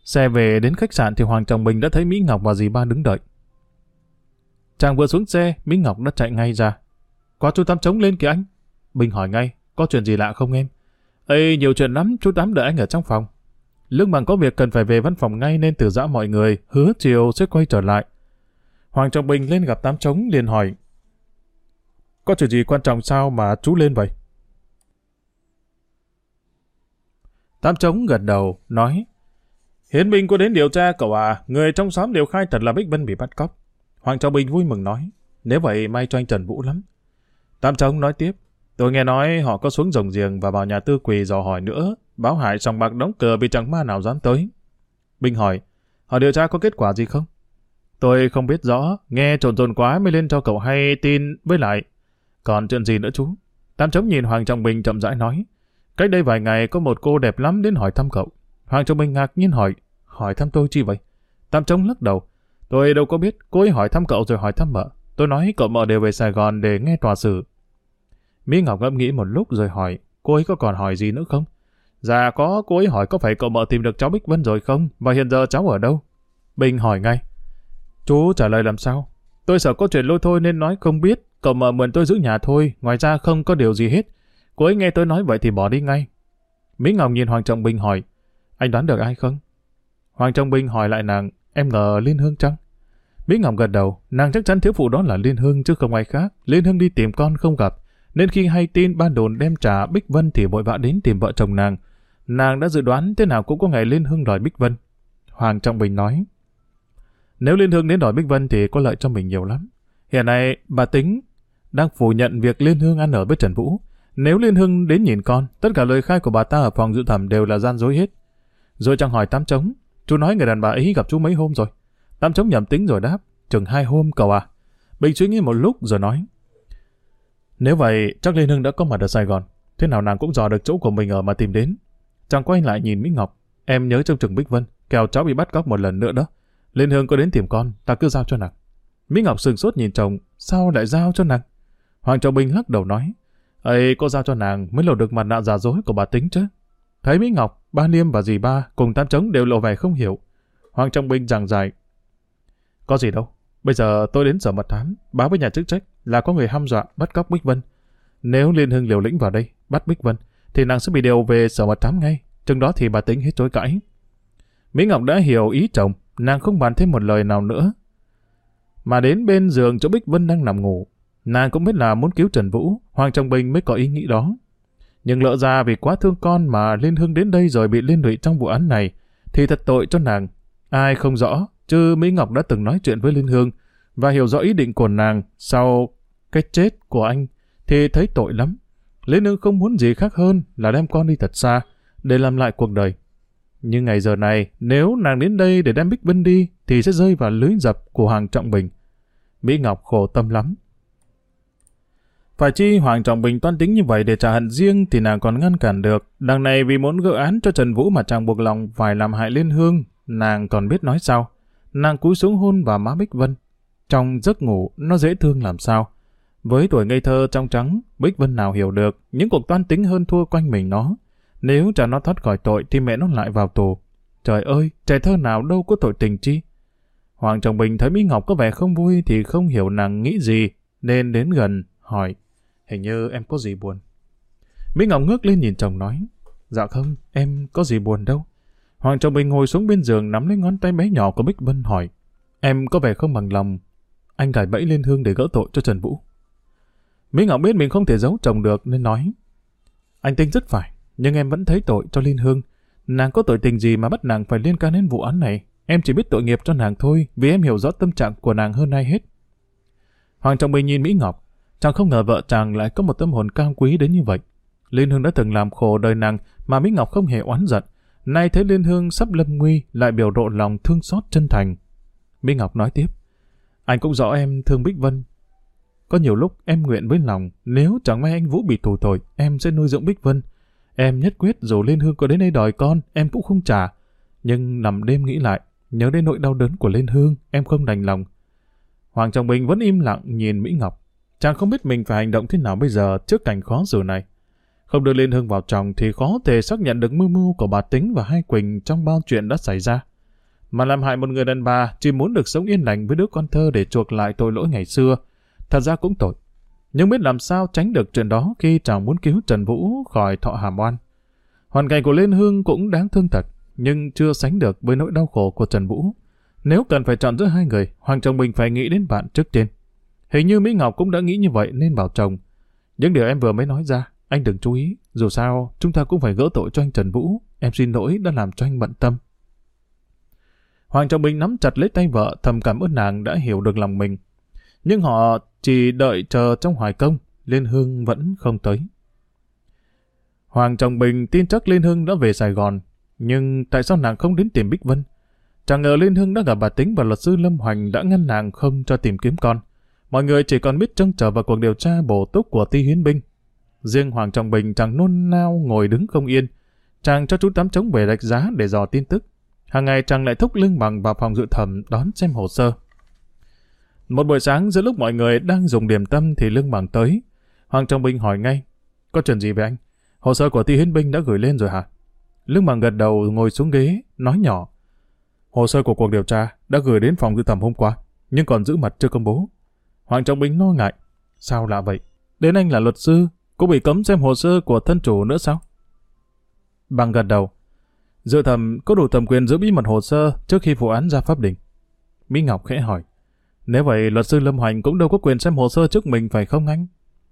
Xe về đến khách sạn thì Hoàng Trọng Bình đã thấy Mỹ Ngọc và dì ba đứng đợi. Chàng vừa xuống xe, Mỹ Ngọc đã chạy ngay ra. Có chú Tám trống lên kìa anh. Bình hỏi ngay, có chuyện gì lạ không em? Ê, nhiều chuyện lắm, chú Tám đợi anh ở trong phòng. Lương Bằng có việc cần phải về văn phòng ngay nên từ giã mọi người, hứa chiều sẽ quay trở lại. Hoàng Trọng Bình lên gặp Tám trống liền hỏi. Có chuyện gì quan trọng sao mà chú lên vậy? Tám trống gật đầu, nói. Hiến Minh có đến điều tra cậu à, người trong xóm đều khai thật là Bích Vân bị bắt cóc. Hoàng Trọng Bình vui mừng nói, nếu vậy may cho anh Trần Vũ lắm. Tam Trống nói tiếp, tôi nghe nói họ có xuống rồng giềng và vào nhà tư quỳ dò hỏi nữa, báo hại sòng bạc đóng cờ vì chẳng ma nào dám tới. Bình hỏi, họ điều tra có kết quả gì không? Tôi không biết rõ, nghe trộn trộn quá mới lên cho cậu hay tin với lại. Còn chuyện gì nữa chú? Tam chống nhìn Hoàng Trọng Bình chậm rãi nói, cách đây vài ngày có một cô đẹp lắm đến hỏi thăm cậu. Hoàng Trọng Bình ngạc nhiên hỏi, hỏi thăm tôi chi vậy? Tam chống lắc đầu, tôi đâu có biết, cô ấy hỏi thăm cậu rồi hỏi thăm mợ. Tôi nói cậu mợ đều về Sài Gòn để nghe tòa xử. Mỹ Ngọc ngẫm nghĩ một lúc rồi hỏi, cô ấy có còn hỏi gì nữa không? Dạ có, cô ấy hỏi có phải cậu mợ tìm được cháu Bích Vân rồi không? Và hiện giờ cháu ở đâu? Bình hỏi ngay. Chú trả lời làm sao? Tôi sợ có chuyện lôi thôi nên nói không biết. Cậu mở mượn tôi giữ nhà thôi, ngoài ra không có điều gì hết. Cô ấy nghe tôi nói vậy thì bỏ đi ngay. Mỹ Ngọc nhìn Hoàng Trọng Bình hỏi, anh đoán được ai không? Hoàng Trọng Bình hỏi lại nàng, em ngờ Liên Hương chăng? Mỹ Ngọc gật đầu, nàng chắc chắn thiếu phụ đó là Liên Hương chứ không ai khác. Liên Hương đi tìm con không gặp, nên khi hay tin ban đồn đem trả Bích Vân thì vội vã đến tìm vợ chồng nàng. Nàng đã dự đoán thế nào cũng có ngày Liên Hương đòi Bích Vân. Hoàng Trọng Bình nói, nếu Liên Hương đến đòi Bích Vân thì có lợi cho mình nhiều lắm. Hiện nay, bà tính đang phủ nhận việc Liên Hương ăn ở với Trần Vũ. Nếu Liên Hương đến nhìn con, tất cả lời khai của bà ta ở phòng dự thẩm đều là gian dối hết. Rồi chẳng hỏi Tám Trống, chú nói người đàn bà ấy gặp chú mấy hôm rồi. Tám Trống nhầm tính rồi đáp, chừng hai hôm cậu à. Bình suy nghĩ một lúc rồi nói, nếu vậy, chắc Liên Hương đã có mặt ở Sài Gòn. Thế nào nàng cũng dò được chỗ của mình ở mà tìm đến. Chàng quay lại nhìn Mỹ Ngọc. Em nhớ trong trường Bích Vân, kèo cháu bị bắt cóc một lần nữa đó. Liên Hương có đến tìm con, ta cứ giao cho nàng. Mỹ Ngọc sừng sốt nhìn chồng, sao lại giao cho nàng? Hoàng Trọng Bình lắc đầu nói, ấy có giao cho nàng mới lộ được mặt nạ giả dối của bà tính chứ. Thấy Mỹ Ngọc, ba Niêm và dì ba cùng tam trống đều lộ vẻ không hiểu. Hoàng Trọng Bình giảng giải, có gì đâu, bây giờ tôi đến sở mật thám, báo với nhà chức trách là có người hăm dọa bắt cóc Bích Vân. Nếu Liên Hưng liều lĩnh vào đây, bắt Bích Vân, thì nàng sẽ bị điều về sở mật thám ngay. Chừng đó thì bà tính hết chối cãi. Mỹ Ngọc đã hiểu ý chồng, nàng không bàn thêm một lời nào nữa. Mà đến bên giường chỗ Bích Vân đang nằm ngủ, nàng cũng biết là muốn cứu Trần Vũ, Hoàng Trọng Bình mới có ý nghĩ đó. Nhưng lỡ ra vì quá thương con mà Liên hương đến đây rồi bị liên lụy trong vụ án này, thì thật tội cho nàng. Ai không rõ, chứ Mỹ Ngọc đã từng nói chuyện với Liên Hương, và hiểu rõ ý định của nàng sau cái chết của anh thì thấy tội lắm. Liên Nương không muốn gì khác hơn là đem con đi thật xa để làm lại cuộc đời. Nhưng ngày giờ này, nếu nàng đến đây để đem Bích Vân đi thì sẽ rơi vào lưới dập của Hoàng Trọng Bình. Mỹ Ngọc khổ tâm lắm. Phải chi Hoàng Trọng Bình toan tính như vậy để trả hận riêng thì nàng còn ngăn cản được. Đằng này vì muốn gỡ án cho Trần Vũ mà chàng buộc lòng phải làm hại Liên Hương, nàng còn biết nói sao. Nàng cúi xuống hôn vào má Bích Vân, trong giấc ngủ, nó dễ thương làm sao. Với tuổi ngây thơ trong trắng, Bích Vân nào hiểu được những cuộc toan tính hơn thua quanh mình nó. Nếu trả nó thoát khỏi tội thì mẹ nó lại vào tù. Trời ơi, trẻ thơ nào đâu có tội tình chi. Hoàng Trọng Bình thấy Mỹ Ngọc có vẻ không vui thì không hiểu nàng nghĩ gì, nên đến gần, hỏi, hình như em có gì buồn. Mỹ Ngọc ngước lên nhìn chồng nói, dạ không, em có gì buồn đâu. Hoàng chồng Bình ngồi xuống bên giường nắm lấy ngón tay bé nhỏ của Bích Vân hỏi. Em có vẻ không bằng lòng. Anh gài bẫy lên hương để gỡ tội cho Trần Vũ. Mỹ Ngọc biết mình không thể giấu chồng được nên nói. Anh tính rất phải, nhưng em vẫn thấy tội cho Liên Hương. Nàng có tội tình gì mà bắt nàng phải liên can đến vụ án này? Em chỉ biết tội nghiệp cho nàng thôi, vì em hiểu rõ tâm trạng của nàng hơn ai hết. Hoàng Trọng Bình nhìn Mỹ Ngọc, chàng không ngờ vợ chàng lại có một tâm hồn cao quý đến như vậy. Liên Hương đã từng làm khổ đời nàng mà Mỹ Ngọc không hề oán giận. Nay thấy Liên Hương sắp lâm nguy lại biểu lộ lòng thương xót chân thành. Mỹ Ngọc nói tiếp, anh cũng rõ em thương Bích Vân. Có nhiều lúc em nguyện với lòng, nếu chẳng may anh Vũ bị tù tội, em sẽ nuôi dưỡng Bích Vân. Em nhất quyết dù Liên Hương có đến đây đòi con, em cũng không trả. Nhưng nằm đêm nghĩ lại, nhớ đến nỗi đau đớn của Liên Hương, em không đành lòng. Hoàng Trọng Bình vẫn im lặng nhìn Mỹ Ngọc. Chàng không biết mình phải hành động thế nào bây giờ trước cảnh khó xử này. Không đưa Liên Hương vào chồng thì khó thể xác nhận được mưu mưu của bà Tính và hai Quỳnh trong bao chuyện đã xảy ra. Mà làm hại một người đàn bà chỉ muốn được sống yên lành với đứa con thơ để chuộc lại tội lỗi ngày xưa. Thật ra cũng tội. Nhưng biết làm sao tránh được chuyện đó khi chàng muốn cứu Trần Vũ khỏi thọ hàm oan. Hoàn cảnh của Liên Hương cũng đáng thương thật, nhưng chưa sánh được với nỗi đau khổ của Trần Vũ. Nếu cần phải chọn giữa hai người, Hoàng Trọng Bình phải nghĩ đến bạn trước tiên. Hình như Mỹ Ngọc cũng đã nghĩ như vậy nên bảo chồng. Những điều em vừa mới nói ra, anh đừng chú ý. Dù sao, chúng ta cũng phải gỡ tội cho anh Trần Vũ. Em xin lỗi đã làm cho anh bận tâm. Hoàng Trọng Bình nắm chặt lấy tay vợ, thầm cảm ơn nàng đã hiểu được lòng mình. Nhưng họ chỉ đợi chờ trong hoài công, Liên Hương vẫn không tới. Hoàng Trọng Bình tin chắc Liên Hương đã về Sài Gòn, nhưng tại sao nàng không đến tìm Bích Vân? Chẳng ngờ Liên Hương đã gặp bà Tính và luật sư Lâm Hoành đã ngăn nàng không cho tìm kiếm con. Mọi người chỉ còn biết trông chờ vào cuộc điều tra bổ túc của ti hiến binh. Riêng Hoàng Trọng Bình chẳng nôn nao ngồi đứng không yên. Chàng cho chú tắm trống về rạch giá để dò tin tức. Hàng ngày chàng lại thúc lưng bằng vào phòng dự thẩm đón xem hồ sơ. Một buổi sáng giữa lúc mọi người đang dùng điểm tâm thì lưng bằng tới. Hoàng Trọng Bình hỏi ngay. Có chuyện gì với anh? Hồ sơ của ti hiến binh đã gửi lên rồi hả? Lưng bằng gật đầu ngồi xuống ghế, nói nhỏ. Hồ sơ của cuộc điều tra đã gửi đến phòng dự thẩm hôm qua, nhưng còn giữ mật chưa công bố. Hoàng Trọng Bình lo ngại. Sao lạ vậy? Đến anh là luật sư, cũng bị cấm xem hồ sơ của thân chủ nữa sao? Bằng gật đầu. Dự thẩm có đủ thẩm quyền giữ bí mật hồ sơ trước khi vụ án ra pháp đình. Mỹ Ngọc khẽ hỏi. Nếu vậy, luật sư Lâm Hoành cũng đâu có quyền xem hồ sơ trước mình phải không anh?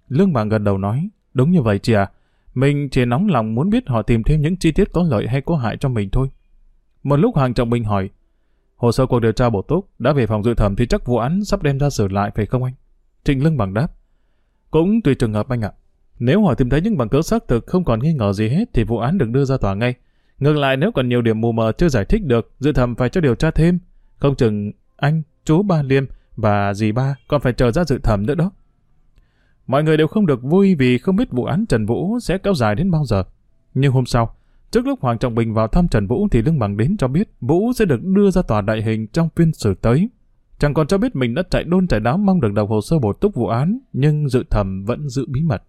Lương Bằng gật đầu nói. Đúng như vậy chị à. Mình chỉ nóng lòng muốn biết họ tìm thêm những chi tiết có lợi hay có hại cho mình thôi. Một lúc Hoàng Trọng Bình hỏi. Hồ sơ cuộc điều tra bổ túc đã về phòng dự thẩm thì chắc vụ án sắp đem ra xử lại phải không anh? Trịnh Lương Bằng đáp. Cũng tùy trường hợp anh ạ. Nếu họ tìm thấy những bằng cớ xác thực không còn nghi ngờ gì hết thì vụ án được đưa ra tòa ngay. Ngược lại nếu còn nhiều điểm mù mờ chưa giải thích được, dự thẩm phải cho điều tra thêm. Không chừng anh, chú Ba Liêm và dì Ba còn phải chờ ra dự thẩm nữa đó. Mọi người đều không được vui vì không biết vụ án Trần Vũ sẽ kéo dài đến bao giờ. Nhưng hôm sau, trước lúc Hoàng Trọng Bình vào thăm Trần Vũ thì Lương Bằng đến cho biết Vũ sẽ được đưa ra tòa đại hình trong phiên xử tới. Chẳng còn cho biết mình đã chạy đôn chạy đáo mong được đọc hồ sơ bổ túc vụ án, nhưng dự thẩm vẫn giữ bí mật.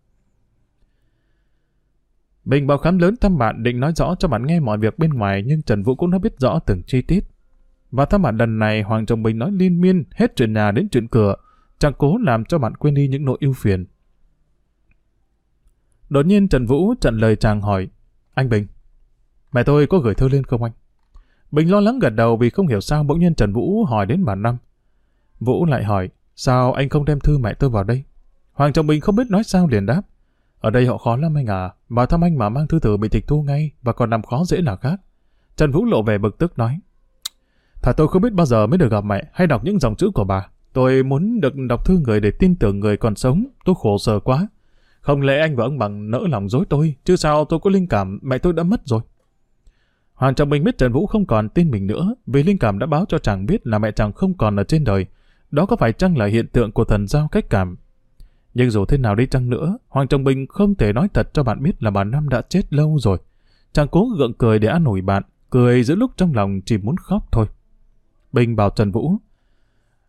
Bình báo khám lớn thăm bạn định nói rõ cho bạn nghe mọi việc bên ngoài nhưng Trần Vũ cũng đã biết rõ từng chi tiết. Và thăm bạn lần này Hoàng Trọng Bình nói liên miên hết chuyện nhà đến chuyện cửa, chẳng cố làm cho bạn quên đi những nỗi ưu phiền. Đột nhiên Trần Vũ chặn lời chàng hỏi, anh Bình, mẹ tôi có gửi thư lên không anh? Bình lo lắng gật đầu vì không hiểu sao bỗng nhiên Trần Vũ hỏi đến bà Năm. Vũ lại hỏi, sao anh không đem thư mẹ tôi vào đây? Hoàng Trọng Bình không biết nói sao liền đáp. Ở đây họ khó lắm anh à, bà thăm anh mà mang thư tử bị tịch thu ngay và còn làm khó dễ là khác. Trần Vũ lộ về bực tức nói. Thà tôi không biết bao giờ mới được gặp mẹ hay đọc những dòng chữ của bà. Tôi muốn được đọc thư người để tin tưởng người còn sống, tôi khổ sở quá. Không lẽ anh và ông bằng nỡ lòng dối tôi, chứ sao tôi có linh cảm mẹ tôi đã mất rồi. Hoàng Trọng Bình biết Trần Vũ không còn tin mình nữa, vì linh cảm đã báo cho chàng biết là mẹ chàng không còn ở trên đời. Đó có phải chăng là hiện tượng của thần giao cách cảm? Nhưng dù thế nào đi chăng nữa, Hoàng Trọng Bình không thể nói thật cho bạn biết là bà Năm đã chết lâu rồi. Chàng cố gượng cười để an ủi bạn, cười giữa lúc trong lòng chỉ muốn khóc thôi. Bình bảo Trần Vũ,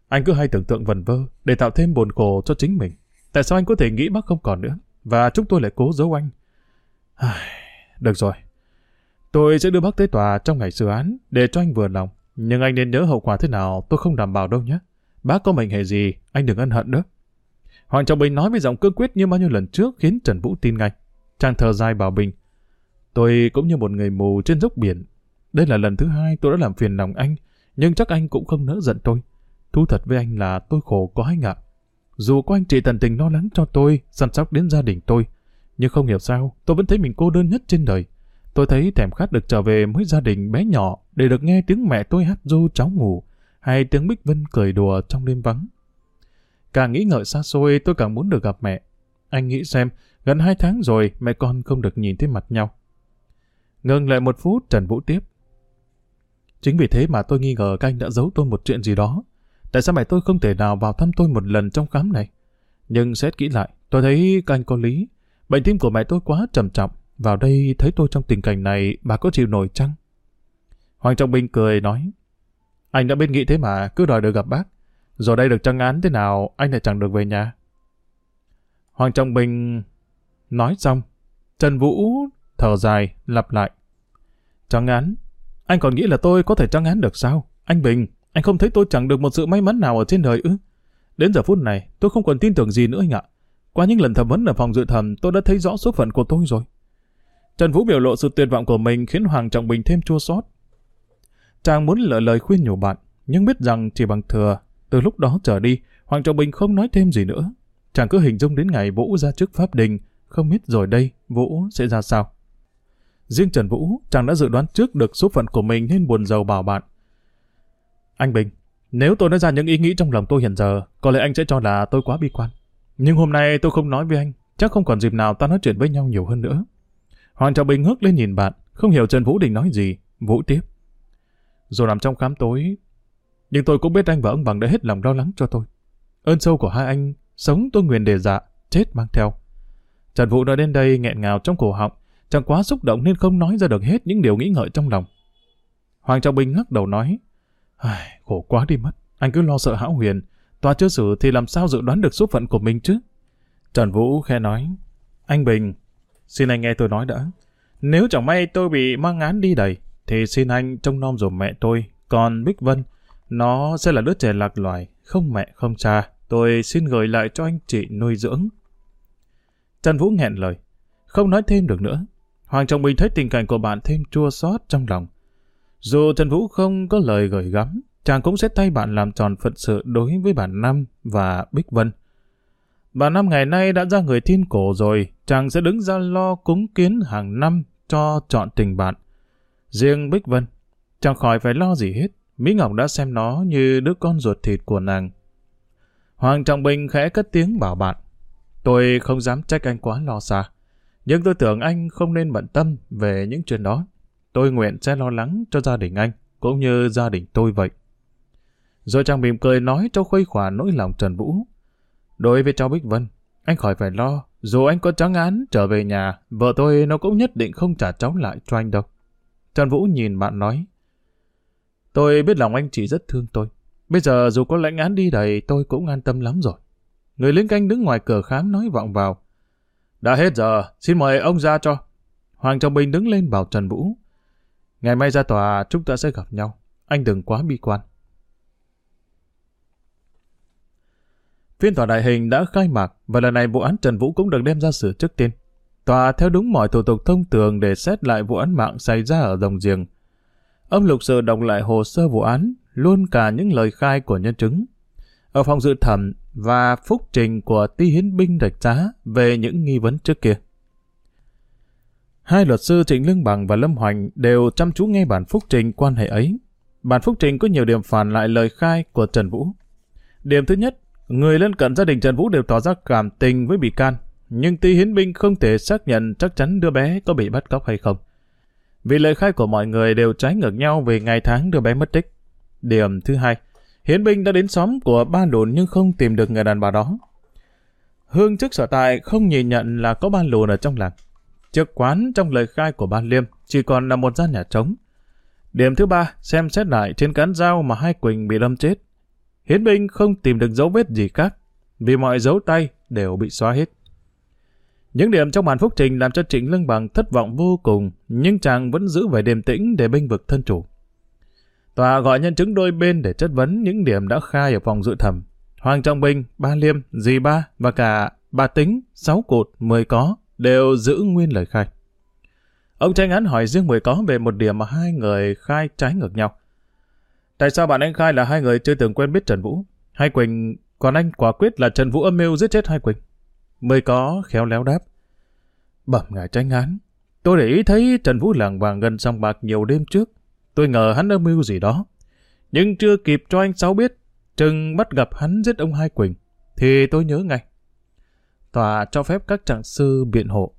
anh cứ hay tưởng tượng vần vơ để tạo thêm buồn khổ cho chính mình. Tại sao anh có thể nghĩ bác không còn nữa? Và chúng tôi lại cố giấu anh. Được rồi. Tôi sẽ đưa bác tới tòa trong ngày xử án để cho anh vừa lòng. Nhưng anh nên nhớ hậu quả thế nào tôi không đảm bảo đâu nhé. Bác có mệnh hệ gì, anh đừng ân hận đó Hoàng Trọng Bình nói với giọng cương quyết như bao nhiêu lần trước khiến Trần Vũ tin ngay. Chàng thờ dài bảo Bình. Tôi cũng như một người mù trên dốc biển. Đây là lần thứ hai tôi đã làm phiền lòng anh, nhưng chắc anh cũng không nỡ giận tôi. Thú thật với anh là tôi khổ quá anh ạ. Dù có anh chị tận tình lo lắng cho tôi, săn sóc đến gia đình tôi, nhưng không hiểu sao, tôi vẫn thấy mình cô đơn nhất trên đời. Tôi thấy thèm khát được trở về với gia đình bé nhỏ để được nghe tiếng mẹ tôi hát du cháu ngủ, hay tiếng Bích Vân cười đùa trong đêm vắng. Càng nghĩ ngợi xa xôi, tôi càng muốn được gặp mẹ. Anh nghĩ xem, gần hai tháng rồi mẹ con không được nhìn thấy mặt nhau. Ngừng lại một phút, Trần Vũ tiếp. Chính vì thế mà tôi nghi ngờ các anh đã giấu tôi một chuyện gì đó. Tại sao mẹ tôi không thể nào vào thăm tôi một lần trong khám này? Nhưng xét kỹ lại, tôi thấy các anh có lý. Bệnh tim của mẹ tôi quá trầm trọng. Vào đây thấy tôi trong tình cảnh này, bà có chịu nổi chăng? Hoàng Trọng Bình cười nói, anh đã biết nghĩ thế mà, cứ đòi được gặp bác. Rồi đây được trăng án thế nào, anh lại chẳng được về nhà. Hoàng Trọng Bình nói xong, Trần Vũ thở dài, lặp lại. Trăng án? Anh còn nghĩ là tôi có thể trăng án được sao? Anh Bình, anh không thấy tôi chẳng được một sự may mắn nào ở trên đời ư? Đến giờ phút này, tôi không còn tin tưởng gì nữa anh ạ. Qua những lần thẩm vấn ở phòng dự thẩm, tôi đã thấy rõ số phận của tôi rồi. Trần Vũ biểu lộ sự tuyệt vọng của mình khiến Hoàng Trọng Bình thêm chua xót. Chàng muốn lỡ lời khuyên nhủ bạn, nhưng biết rằng chỉ bằng thừa. Từ lúc đó trở đi, Hoàng Trọng Bình không nói thêm gì nữa. Chàng cứ hình dung đến ngày Vũ ra trước pháp đình, không biết rồi đây Vũ sẽ ra sao. Riêng Trần Vũ, chàng đã dự đoán trước được số phận của mình nên buồn giàu bảo bạn. Anh Bình, nếu tôi nói ra những ý nghĩ trong lòng tôi hiện giờ, có lẽ anh sẽ cho là tôi quá bi quan. Nhưng hôm nay tôi không nói với anh, chắc không còn dịp nào ta nói chuyện với nhau nhiều hơn nữa. Hoàng Trọng Bình hước lên nhìn bạn, không hiểu Trần Vũ định nói gì. Vũ tiếp. Rồi nằm trong khám tối, nhưng tôi cũng biết anh và ông Bằng đã hết lòng lo lắng cho tôi. Ơn sâu của hai anh, sống tôi nguyện đề dạ, chết mang theo. Trần Vũ đã đến đây nghẹn ngào trong cổ họng, chẳng quá xúc động nên không nói ra được hết những điều nghĩ ngợi trong lòng. Hoàng Trọng Bình ngắc đầu nói, Ai, khổ quá đi mất, anh cứ lo sợ hão huyền, tòa chưa xử thì làm sao dự đoán được số phận của mình chứ? Trần Vũ khe nói, anh Bình, xin anh nghe tôi nói đã. Nếu chẳng may tôi bị mang án đi đầy, thì xin anh trông nom dùm mẹ tôi. Còn Bích Vân, nó sẽ là đứa trẻ lạc loài, không mẹ không cha. Tôi xin gửi lại cho anh chị nuôi dưỡng. Trần Vũ nghẹn lời, không nói thêm được nữa. Hoàng Trọng Bình thấy tình cảnh của bạn thêm chua xót trong lòng. Dù Trần Vũ không có lời gửi gắm, chàng cũng sẽ thay bạn làm tròn phận sự đối với bản Năm và Bích Vân. Bà Năm ngày nay đã ra người thiên cổ rồi, chàng sẽ đứng ra lo cúng kiến hàng năm cho chọn tình bạn. Riêng Bích Vân, chẳng khỏi phải lo gì hết, Mỹ Ngọc đã xem nó như đứa con ruột thịt của nàng. Hoàng Trọng Bình khẽ cất tiếng bảo bạn, tôi không dám trách anh quá lo xa, nhưng tôi tưởng anh không nên bận tâm về những chuyện đó. Tôi nguyện sẽ lo lắng cho gia đình anh, cũng như gia đình tôi vậy. Rồi chàng mỉm cười nói cho khuây khỏa nỗi lòng Trần Vũ. Đối với cháu Bích Vân, anh khỏi phải lo, dù anh có trắng án trở về nhà, vợ tôi nó cũng nhất định không trả cháu lại cho anh đâu. Trần Vũ nhìn bạn nói, Tôi biết lòng anh chỉ rất thương tôi. Bây giờ dù có lãnh án đi đầy, tôi cũng an tâm lắm rồi. Người lính canh đứng ngoài cửa khám nói vọng vào. Đã hết giờ, xin mời ông ra cho. Hoàng Trọng Bình đứng lên bảo Trần Vũ. Ngày mai ra tòa chúng ta sẽ gặp nhau. Anh đừng quá bi quan. Phiên tòa đại hình đã khai mạc và lần này vụ án Trần Vũ cũng được đem ra xử trước tiên. Tòa theo đúng mọi thủ tục thông thường để xét lại vụ án mạng xảy ra ở Đồng Giềng. Ông Lục Sự đọc lại hồ sơ vụ án, luôn cả những lời khai của nhân chứng. Ở phòng dự thẩm và phúc trình của ti hiến binh rạch giá về những nghi vấn trước kia. Hai luật sư Trịnh Lương Bằng và Lâm Hoành đều chăm chú nghe bản phúc trình quan hệ ấy. Bản phúc trình có nhiều điểm phản lại lời khai của Trần Vũ. Điểm thứ nhất, người lân cận gia đình Trần Vũ đều tỏ ra cảm tình với bị can, nhưng Ti hiến binh không thể xác nhận chắc chắn đứa bé có bị bắt cóc hay không. Vì lời khai của mọi người đều trái ngược nhau về ngày tháng đứa bé mất tích. Điểm thứ hai, hiến binh đã đến xóm của ba lùn nhưng không tìm được người đàn bà đó. Hương chức sở tại không nhìn nhận là có ba lùn ở trong làng. Trước quán trong lời khai của ba Liêm chỉ còn là một gian nhà trống. Điểm thứ ba, xem xét lại trên cán dao mà hai Quỳnh bị đâm chết. Hiến binh không tìm được dấu vết gì khác, vì mọi dấu tay đều bị xóa hết. Những điểm trong bản phúc trình làm cho Trịnh Lương Bằng thất vọng vô cùng, nhưng chàng vẫn giữ vẻ điềm tĩnh để bênh vực thân chủ. Tòa gọi nhân chứng đôi bên để chất vấn những điểm đã khai ở phòng dự thẩm. Hoàng Trọng Bình, Ba Liêm, Dì Ba và cả Bà Tính, Sáu Cột, Mười Có đều giữ nguyên lời khai. Ông tranh án hỏi riêng Mười có về một điểm mà hai người khai trái ngược nhau. Tại sao bạn anh khai là hai người chưa từng quen biết Trần Vũ? Hai Quỳnh, còn anh quả quyết là Trần Vũ âm mưu giết chết hai Quỳnh. Mới có khéo léo đáp. Bẩm ngài tranh án, tôi để ý thấy Trần Vũ làng vàng gần sòng bạc nhiều đêm trước. Tôi ngờ hắn âm mưu gì đó. Nhưng chưa kịp cho anh Sáu biết, chừng bắt gặp hắn giết ông Hai Quỳnh, thì tôi nhớ ngay. Tòa cho phép các trạng sư biện hộ.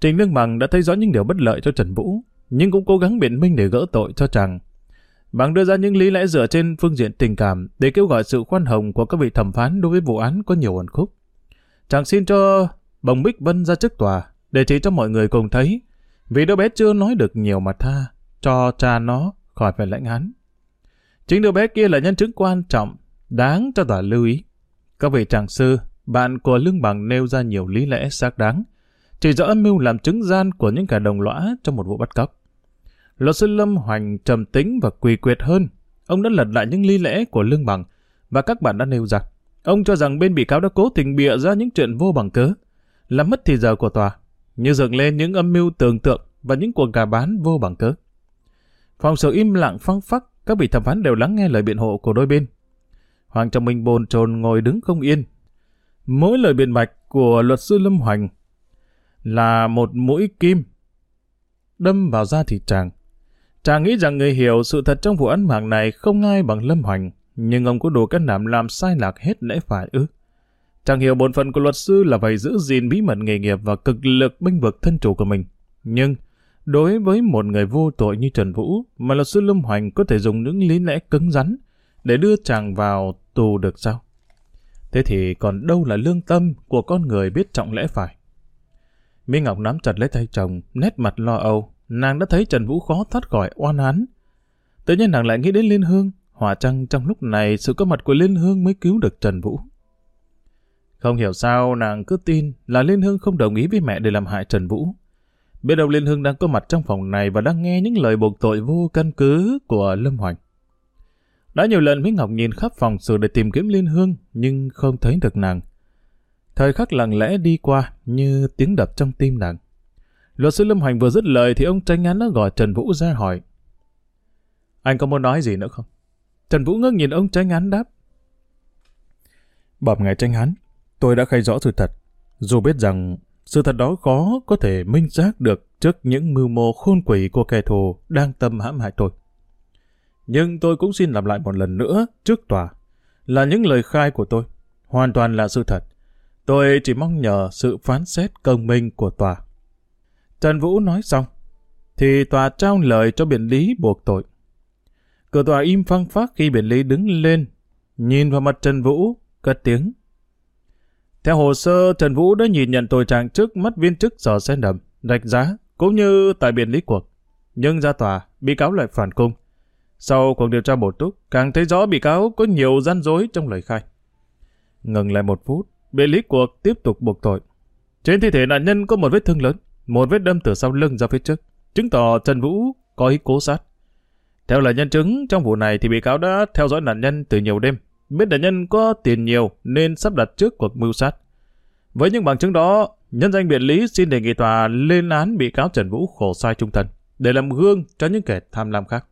Trình Lương Bằng đã thấy rõ những điều bất lợi cho Trần Vũ, nhưng cũng cố gắng biện minh để gỡ tội cho chàng. Bằng đưa ra những lý lẽ dựa trên phương diện tình cảm để kêu gọi sự khoan hồng của các vị thẩm phán đối với vụ án có nhiều ẩn khúc. Chàng xin cho Bồng Bích Vân ra trước tòa để chỉ cho mọi người cùng thấy vì đứa bé chưa nói được nhiều mà tha cho cha nó khỏi phải lãnh án. Chính đứa bé kia là nhân chứng quan trọng đáng cho tòa lưu ý. Các vị tràng sư, bạn của Lương Bằng nêu ra nhiều lý lẽ xác đáng, chỉ rõ âm mưu làm chứng gian của những kẻ đồng lõa trong một vụ bắt cóc. Luật sư Lâm Hoành trầm tính và quỳ quyệt hơn. Ông đã lật lại những lý lẽ của Lương Bằng và các bạn đã nêu ra. Ông cho rằng bên bị cáo đã cố tình bịa ra những chuyện vô bằng cớ, làm mất thì giờ của tòa, như dựng lên những âm mưu tưởng tượng và những cuộc gà bán vô bằng cớ. Phòng xử im lặng phăng phắc, các vị thẩm phán đều lắng nghe lời biện hộ của đôi bên. Hoàng Trọng Minh bồn chồn ngồi đứng không yên. Mỗi lời biện bạch của luật sư Lâm Hoành là một mũi kim đâm vào da thịt chàng. Chàng nghĩ rằng người hiểu sự thật trong vụ án mạng này không ai bằng Lâm Hoành, nhưng ông có đủ cách làm làm sai lạc hết lẽ phải ư. Chàng hiểu bổn phận của luật sư là phải giữ gìn bí mật nghề nghiệp và cực lực binh vực thân chủ của mình. Nhưng, đối với một người vô tội như Trần Vũ, mà luật sư Lâm Hoành có thể dùng những lý lẽ cứng rắn để đưa chàng vào tù được sao? Thế thì còn đâu là lương tâm của con người biết trọng lẽ phải? Mỹ Ngọc nắm chặt lấy tay chồng, nét mặt lo âu. Nàng đã thấy Trần Vũ khó thoát khỏi oan án. Tự nhiên nàng lại nghĩ đến Liên Hương. Hòa chăng trong lúc này sự có mặt của Liên Hương mới cứu được Trần Vũ. Không hiểu sao nàng cứ tin là Liên Hương không đồng ý với mẹ để làm hại Trần Vũ. Biết đâu Liên Hương đang có mặt trong phòng này và đang nghe những lời buộc tội vô căn cứ của Lâm Hoành. Đã nhiều lần Mỹ Ngọc nhìn khắp phòng sự để tìm kiếm Liên Hương, nhưng không thấy được nàng. Thời khắc lặng lẽ đi qua như tiếng đập trong tim nàng. Luật sư Lâm Hoành vừa dứt lời thì ông tranh án đã gọi Trần Vũ ra hỏi. Anh có muốn nói gì nữa không? Trần Vũ ngước nhìn ông tranh án đáp. Bẩm ngài tranh án, tôi đã khai rõ sự thật. Dù biết rằng sự thật đó khó có thể minh xác được trước những mưu mô khôn quỷ của kẻ thù đang tâm hãm hại tôi. Nhưng tôi cũng xin làm lại một lần nữa trước tòa là những lời khai của tôi hoàn toàn là sự thật. Tôi chỉ mong nhờ sự phán xét công minh của tòa. Trần Vũ nói xong, thì tòa trao lời cho biện lý buộc tội. Cửa tòa im phăng phát khi biện lý đứng lên, nhìn vào mặt Trần Vũ, cất tiếng. Theo hồ sơ, Trần Vũ đã nhìn nhận tội trạng trước mắt viên chức sở sen đầm, rạch giá, cũng như tại biện lý cuộc. Nhưng ra tòa, bị cáo lại phản cung. Sau cuộc điều tra bổ túc, càng thấy rõ bị cáo có nhiều gian dối trong lời khai. Ngừng lại một phút, Bị lý cuộc tiếp tục buộc tội. Trên thi thể nạn nhân có một vết thương lớn, một vết đâm từ sau lưng ra phía trước, chứng tỏ Trần Vũ có ý cố sát. Theo lời nhân chứng, trong vụ này thì bị cáo đã theo dõi nạn nhân từ nhiều đêm, biết nạn nhân có tiền nhiều nên sắp đặt trước cuộc mưu sát. Với những bằng chứng đó, nhân danh biện lý xin đề nghị tòa lên án bị cáo Trần Vũ khổ sai trung thân, để làm gương cho những kẻ tham lam khác.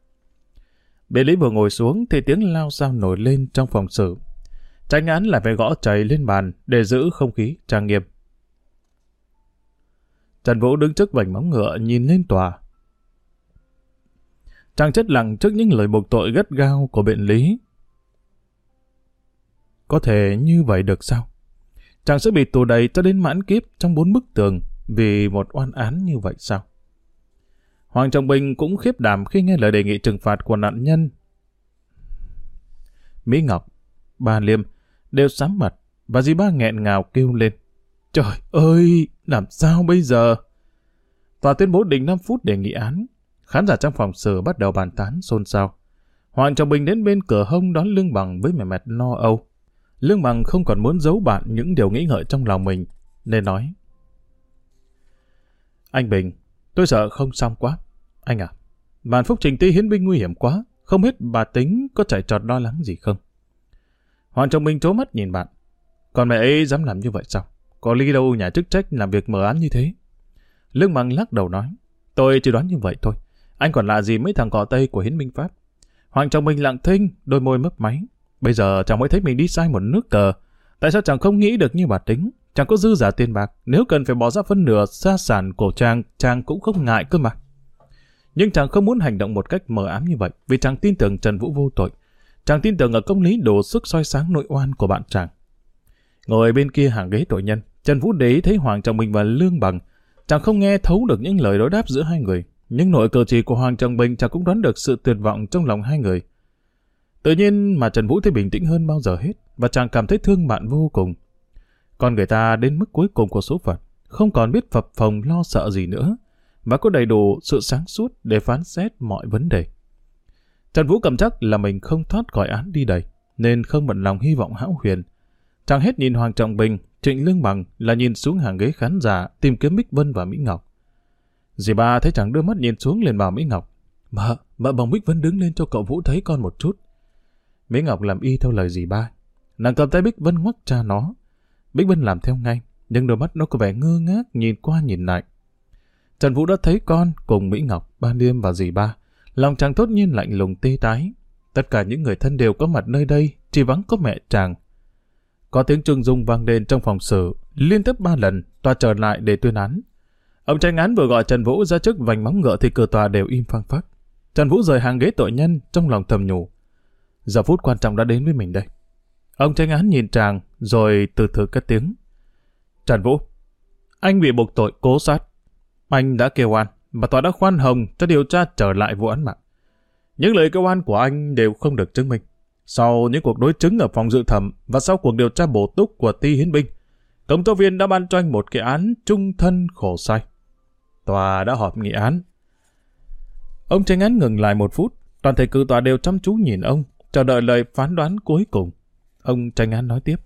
Biện lý vừa ngồi xuống thì tiếng lao sao nổi lên trong phòng xử. Tranh án lại phải gõ chày lên bàn để giữ không khí trang nghiêm. Trần Vũ đứng trước vành móng ngựa nhìn lên tòa. Chàng chết lặng trước những lời buộc tội gắt gao của biện lý. Có thể như vậy được sao? Chàng sẽ bị tù đầy cho đến mãn kiếp trong bốn bức tường vì một oan án như vậy sao? Hoàng Trọng Bình cũng khiếp đảm khi nghe lời đề nghị trừng phạt của nạn nhân. Mỹ Ngọc, Ba Liêm đều sám mặt và dì ba nghẹn ngào kêu lên. Trời ơi, làm sao bây giờ? Tòa tuyên bố định 5 phút để nghị án. Khán giả trong phòng xử bắt đầu bàn tán xôn xao. Hoàng Trọng Bình đến bên cửa hông đón Lương Bằng với mẹ mệt lo âu. Lương Bằng không còn muốn giấu bạn những điều nghĩ ngợi trong lòng mình, nên nói. Anh Bình, tôi sợ không xong quá. Anh à, bàn phúc trình ti hiến binh nguy hiểm quá, không biết bà tính có chạy trọt lo lắng gì không? Hoàng Trọng Minh trố mắt nhìn bạn. Còn mẹ ấy dám làm như vậy sao? Có lý đâu nhà chức trách làm việc mở án như thế. Lương Bằng lắc đầu nói, tôi chỉ đoán như vậy thôi. Anh còn lạ gì mấy thằng cỏ Tây của Hiến Minh Pháp. Hoàng chồng mình lặng thinh, đôi môi mấp máy. Bây giờ chàng mới thấy mình đi sai một nước cờ. Tại sao chàng không nghĩ được như bà tính? Chàng có dư giả tiền bạc, nếu cần phải bỏ ra phân nửa gia sản của chàng, chàng cũng không ngại cơ mà. Nhưng chàng không muốn hành động một cách mờ ám như vậy, vì chàng tin tưởng Trần Vũ vô tội. Chàng tin tưởng ở công lý đổ sức soi sáng nội oan của bạn chàng. Ngồi bên kia hàng ghế tội nhân, Trần Vũ đế thấy Hoàng Trọng Bình và Lương Bằng. Chàng không nghe thấu được những lời đối đáp giữa hai người, nhưng nội cờ chỉ của Hoàng Trọng Bình chàng cũng đoán được sự tuyệt vọng trong lòng hai người. Tự nhiên mà Trần Vũ thấy bình tĩnh hơn bao giờ hết, và chàng cảm thấy thương bạn vô cùng. Con người ta đến mức cuối cùng của số phận, không còn biết phập phồng lo sợ gì nữa, và có đầy đủ sự sáng suốt để phán xét mọi vấn đề. Trần Vũ cầm chắc là mình không thoát khỏi án đi đầy, nên không bận lòng hy vọng hão huyền. Chẳng hết nhìn Hoàng Trọng Bình, Trịnh Lương Bằng là nhìn xuống hàng ghế khán giả tìm kiếm Bích Vân và Mỹ Ngọc. Dì ba thấy chàng đưa mắt nhìn xuống liền bảo Mỹ Ngọc. Mợ, mợ bồng Bích Vân đứng lên cho cậu Vũ thấy con một chút. Mỹ Ngọc làm y theo lời dì ba. Nàng cầm tay Bích Vân ngoắc cha nó. Bích Vân làm theo ngay, nhưng đôi mắt nó có vẻ ngơ ngác nhìn qua nhìn lại. Trần Vũ đã thấy con cùng Mỹ Ngọc, Ba Liêm và dì ba. Lòng chàng thốt nhiên lạnh lùng tê tái. Tất cả những người thân đều có mặt nơi đây, chỉ vắng có mẹ chàng. Có tiếng trưng dung vang lên trong phòng xử, liên tiếp ba lần, tòa trở lại để tuyên án. Ông tranh án vừa gọi Trần Vũ ra chức vành móng ngựa thì cửa tòa đều im phăng phát. Trần Vũ rời hàng ghế tội nhân trong lòng thầm nhủ. Giờ phút quan trọng đã đến với mình đây. Ông tranh án nhìn chàng rồi từ từ cất tiếng. Trần Vũ, anh bị buộc tội cố sát. Anh đã kêu oan mà tòa đã khoan hồng cho điều tra trở lại vụ án mạng. Những lời kêu an của anh đều không được chứng minh. Sau những cuộc đối chứng ở phòng dự thẩm và sau cuộc điều tra bổ túc của Ti Hiến Binh, công tố viên đã ban cho anh một cái án trung thân khổ sai. Tòa đã họp nghị án. Ông tranh án ngừng lại một phút, toàn thể cử tòa đều chăm chú nhìn ông, chờ đợi lời phán đoán cuối cùng. Ông tranh án nói tiếp.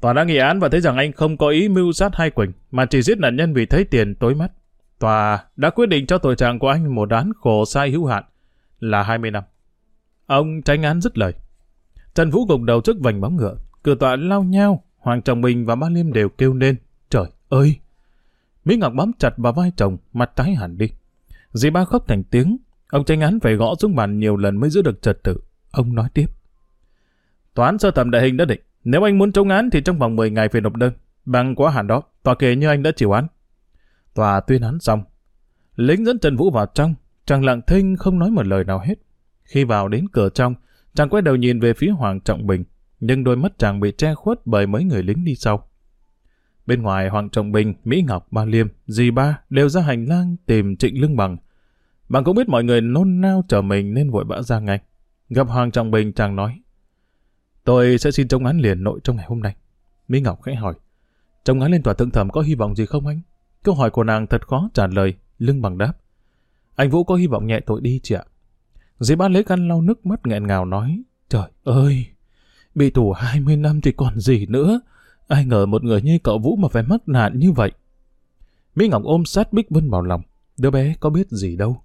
Tòa đã nghị án và thấy rằng anh không có ý mưu sát hai Quỳnh, mà chỉ giết nạn nhân vì thấy tiền tối mắt. Tòa đã quyết định cho tội trạng của anh một án khổ sai hữu hạn là 20 năm. Ông tranh án dứt lời. Trần Vũ gục đầu trước vành bóng ngựa, cửa tọa lao nhau, Hoàng Trọng Bình và Ba Liêm đều kêu lên. Trời ơi! Mỹ Ngọc bám chặt vào vai chồng, mặt tái hẳn đi. Dì ba khóc thành tiếng, ông tranh án phải gõ xuống bàn nhiều lần mới giữ được trật tự. Ông nói tiếp. Toán sơ thẩm đại hình đã định, nếu anh muốn chống án thì trong vòng 10 ngày phải nộp đơn. Bằng quá hạn đó, tòa kể như anh đã chịu án. Tòa tuyên án xong. Lính dẫn Trần Vũ vào trong, chàng lặng thinh không nói một lời nào hết. Khi vào đến cửa trong, chàng quay đầu nhìn về phía Hoàng Trọng Bình, nhưng đôi mắt chàng bị che khuất bởi mấy người lính đi sau. Bên ngoài Hoàng Trọng Bình, Mỹ Ngọc, Ba Liêm, dì ba đều ra hành lang tìm Trịnh Lương Bằng. Bằng cũng biết mọi người nôn nao chờ mình nên vội vã ra ngay. Gặp Hoàng Trọng Bình chàng nói, Tôi sẽ xin chống án liền nội trong ngày hôm nay. Mỹ Ngọc khẽ hỏi, chống án lên tòa thượng thẩm có hy vọng gì không anh? Câu hỏi của nàng thật khó trả lời, lưng Bằng đáp. Anh Vũ có hy vọng nhẹ tội đi chị ạ. Dì ba lấy khăn lau nước mắt nghẹn ngào nói, Trời ơi, bị tù 20 năm thì còn gì nữa. Ai ngờ một người như cậu Vũ mà phải mắc nạn như vậy. Mỹ Ngọc ôm sát Bích Vân vào lòng. Đứa bé có biết gì đâu.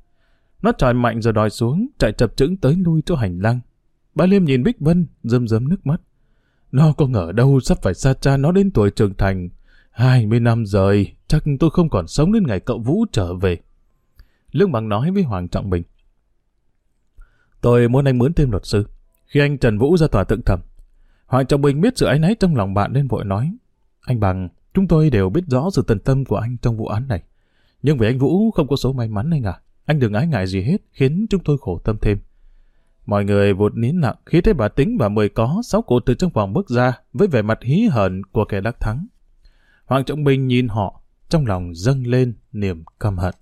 Nó tròi mạnh rồi đòi xuống, chạy chập chững tới lui chỗ hành lang. Ba Liêm nhìn Bích Vân, rơm rớm nước mắt. Nó có ngờ đâu sắp phải xa cha nó đến tuổi trưởng thành. 20 năm rồi, chắc tôi không còn sống đến ngày cậu Vũ trở về. Lương Bằng nói với Hoàng Trọng Bình. Tôi muốn anh mướn thêm luật sư. Khi anh Trần Vũ ra tòa tự thẩm, Hoàng Trọng Bình biết sự áy náy trong lòng bạn nên vội nói. Anh Bằng, chúng tôi đều biết rõ sự tận tâm của anh trong vụ án này. Nhưng vì anh Vũ không có số may mắn anh à. Anh đừng ái ngại gì hết, khiến chúng tôi khổ tâm thêm. Mọi người vụt nín lặng khi thấy bà Tính và Mười có sáu cụ từ trong phòng bước ra với vẻ mặt hí hận của kẻ đắc thắng. Hoàng Trọng Bình nhìn họ, trong lòng dâng lên niềm căm hận.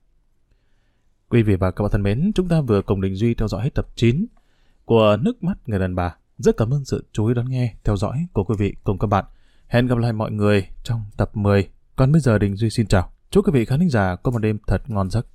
Quý vị và các bạn thân mến, chúng ta vừa cùng Đình Duy theo dõi hết tập 9 của Nước mắt người đàn bà. Rất cảm ơn sự chú ý đón nghe, theo dõi của quý vị cùng các bạn. Hẹn gặp lại mọi người trong tập 10. Còn bây giờ Đình Duy xin chào. Chúc quý vị khán giả có một đêm thật ngon giấc.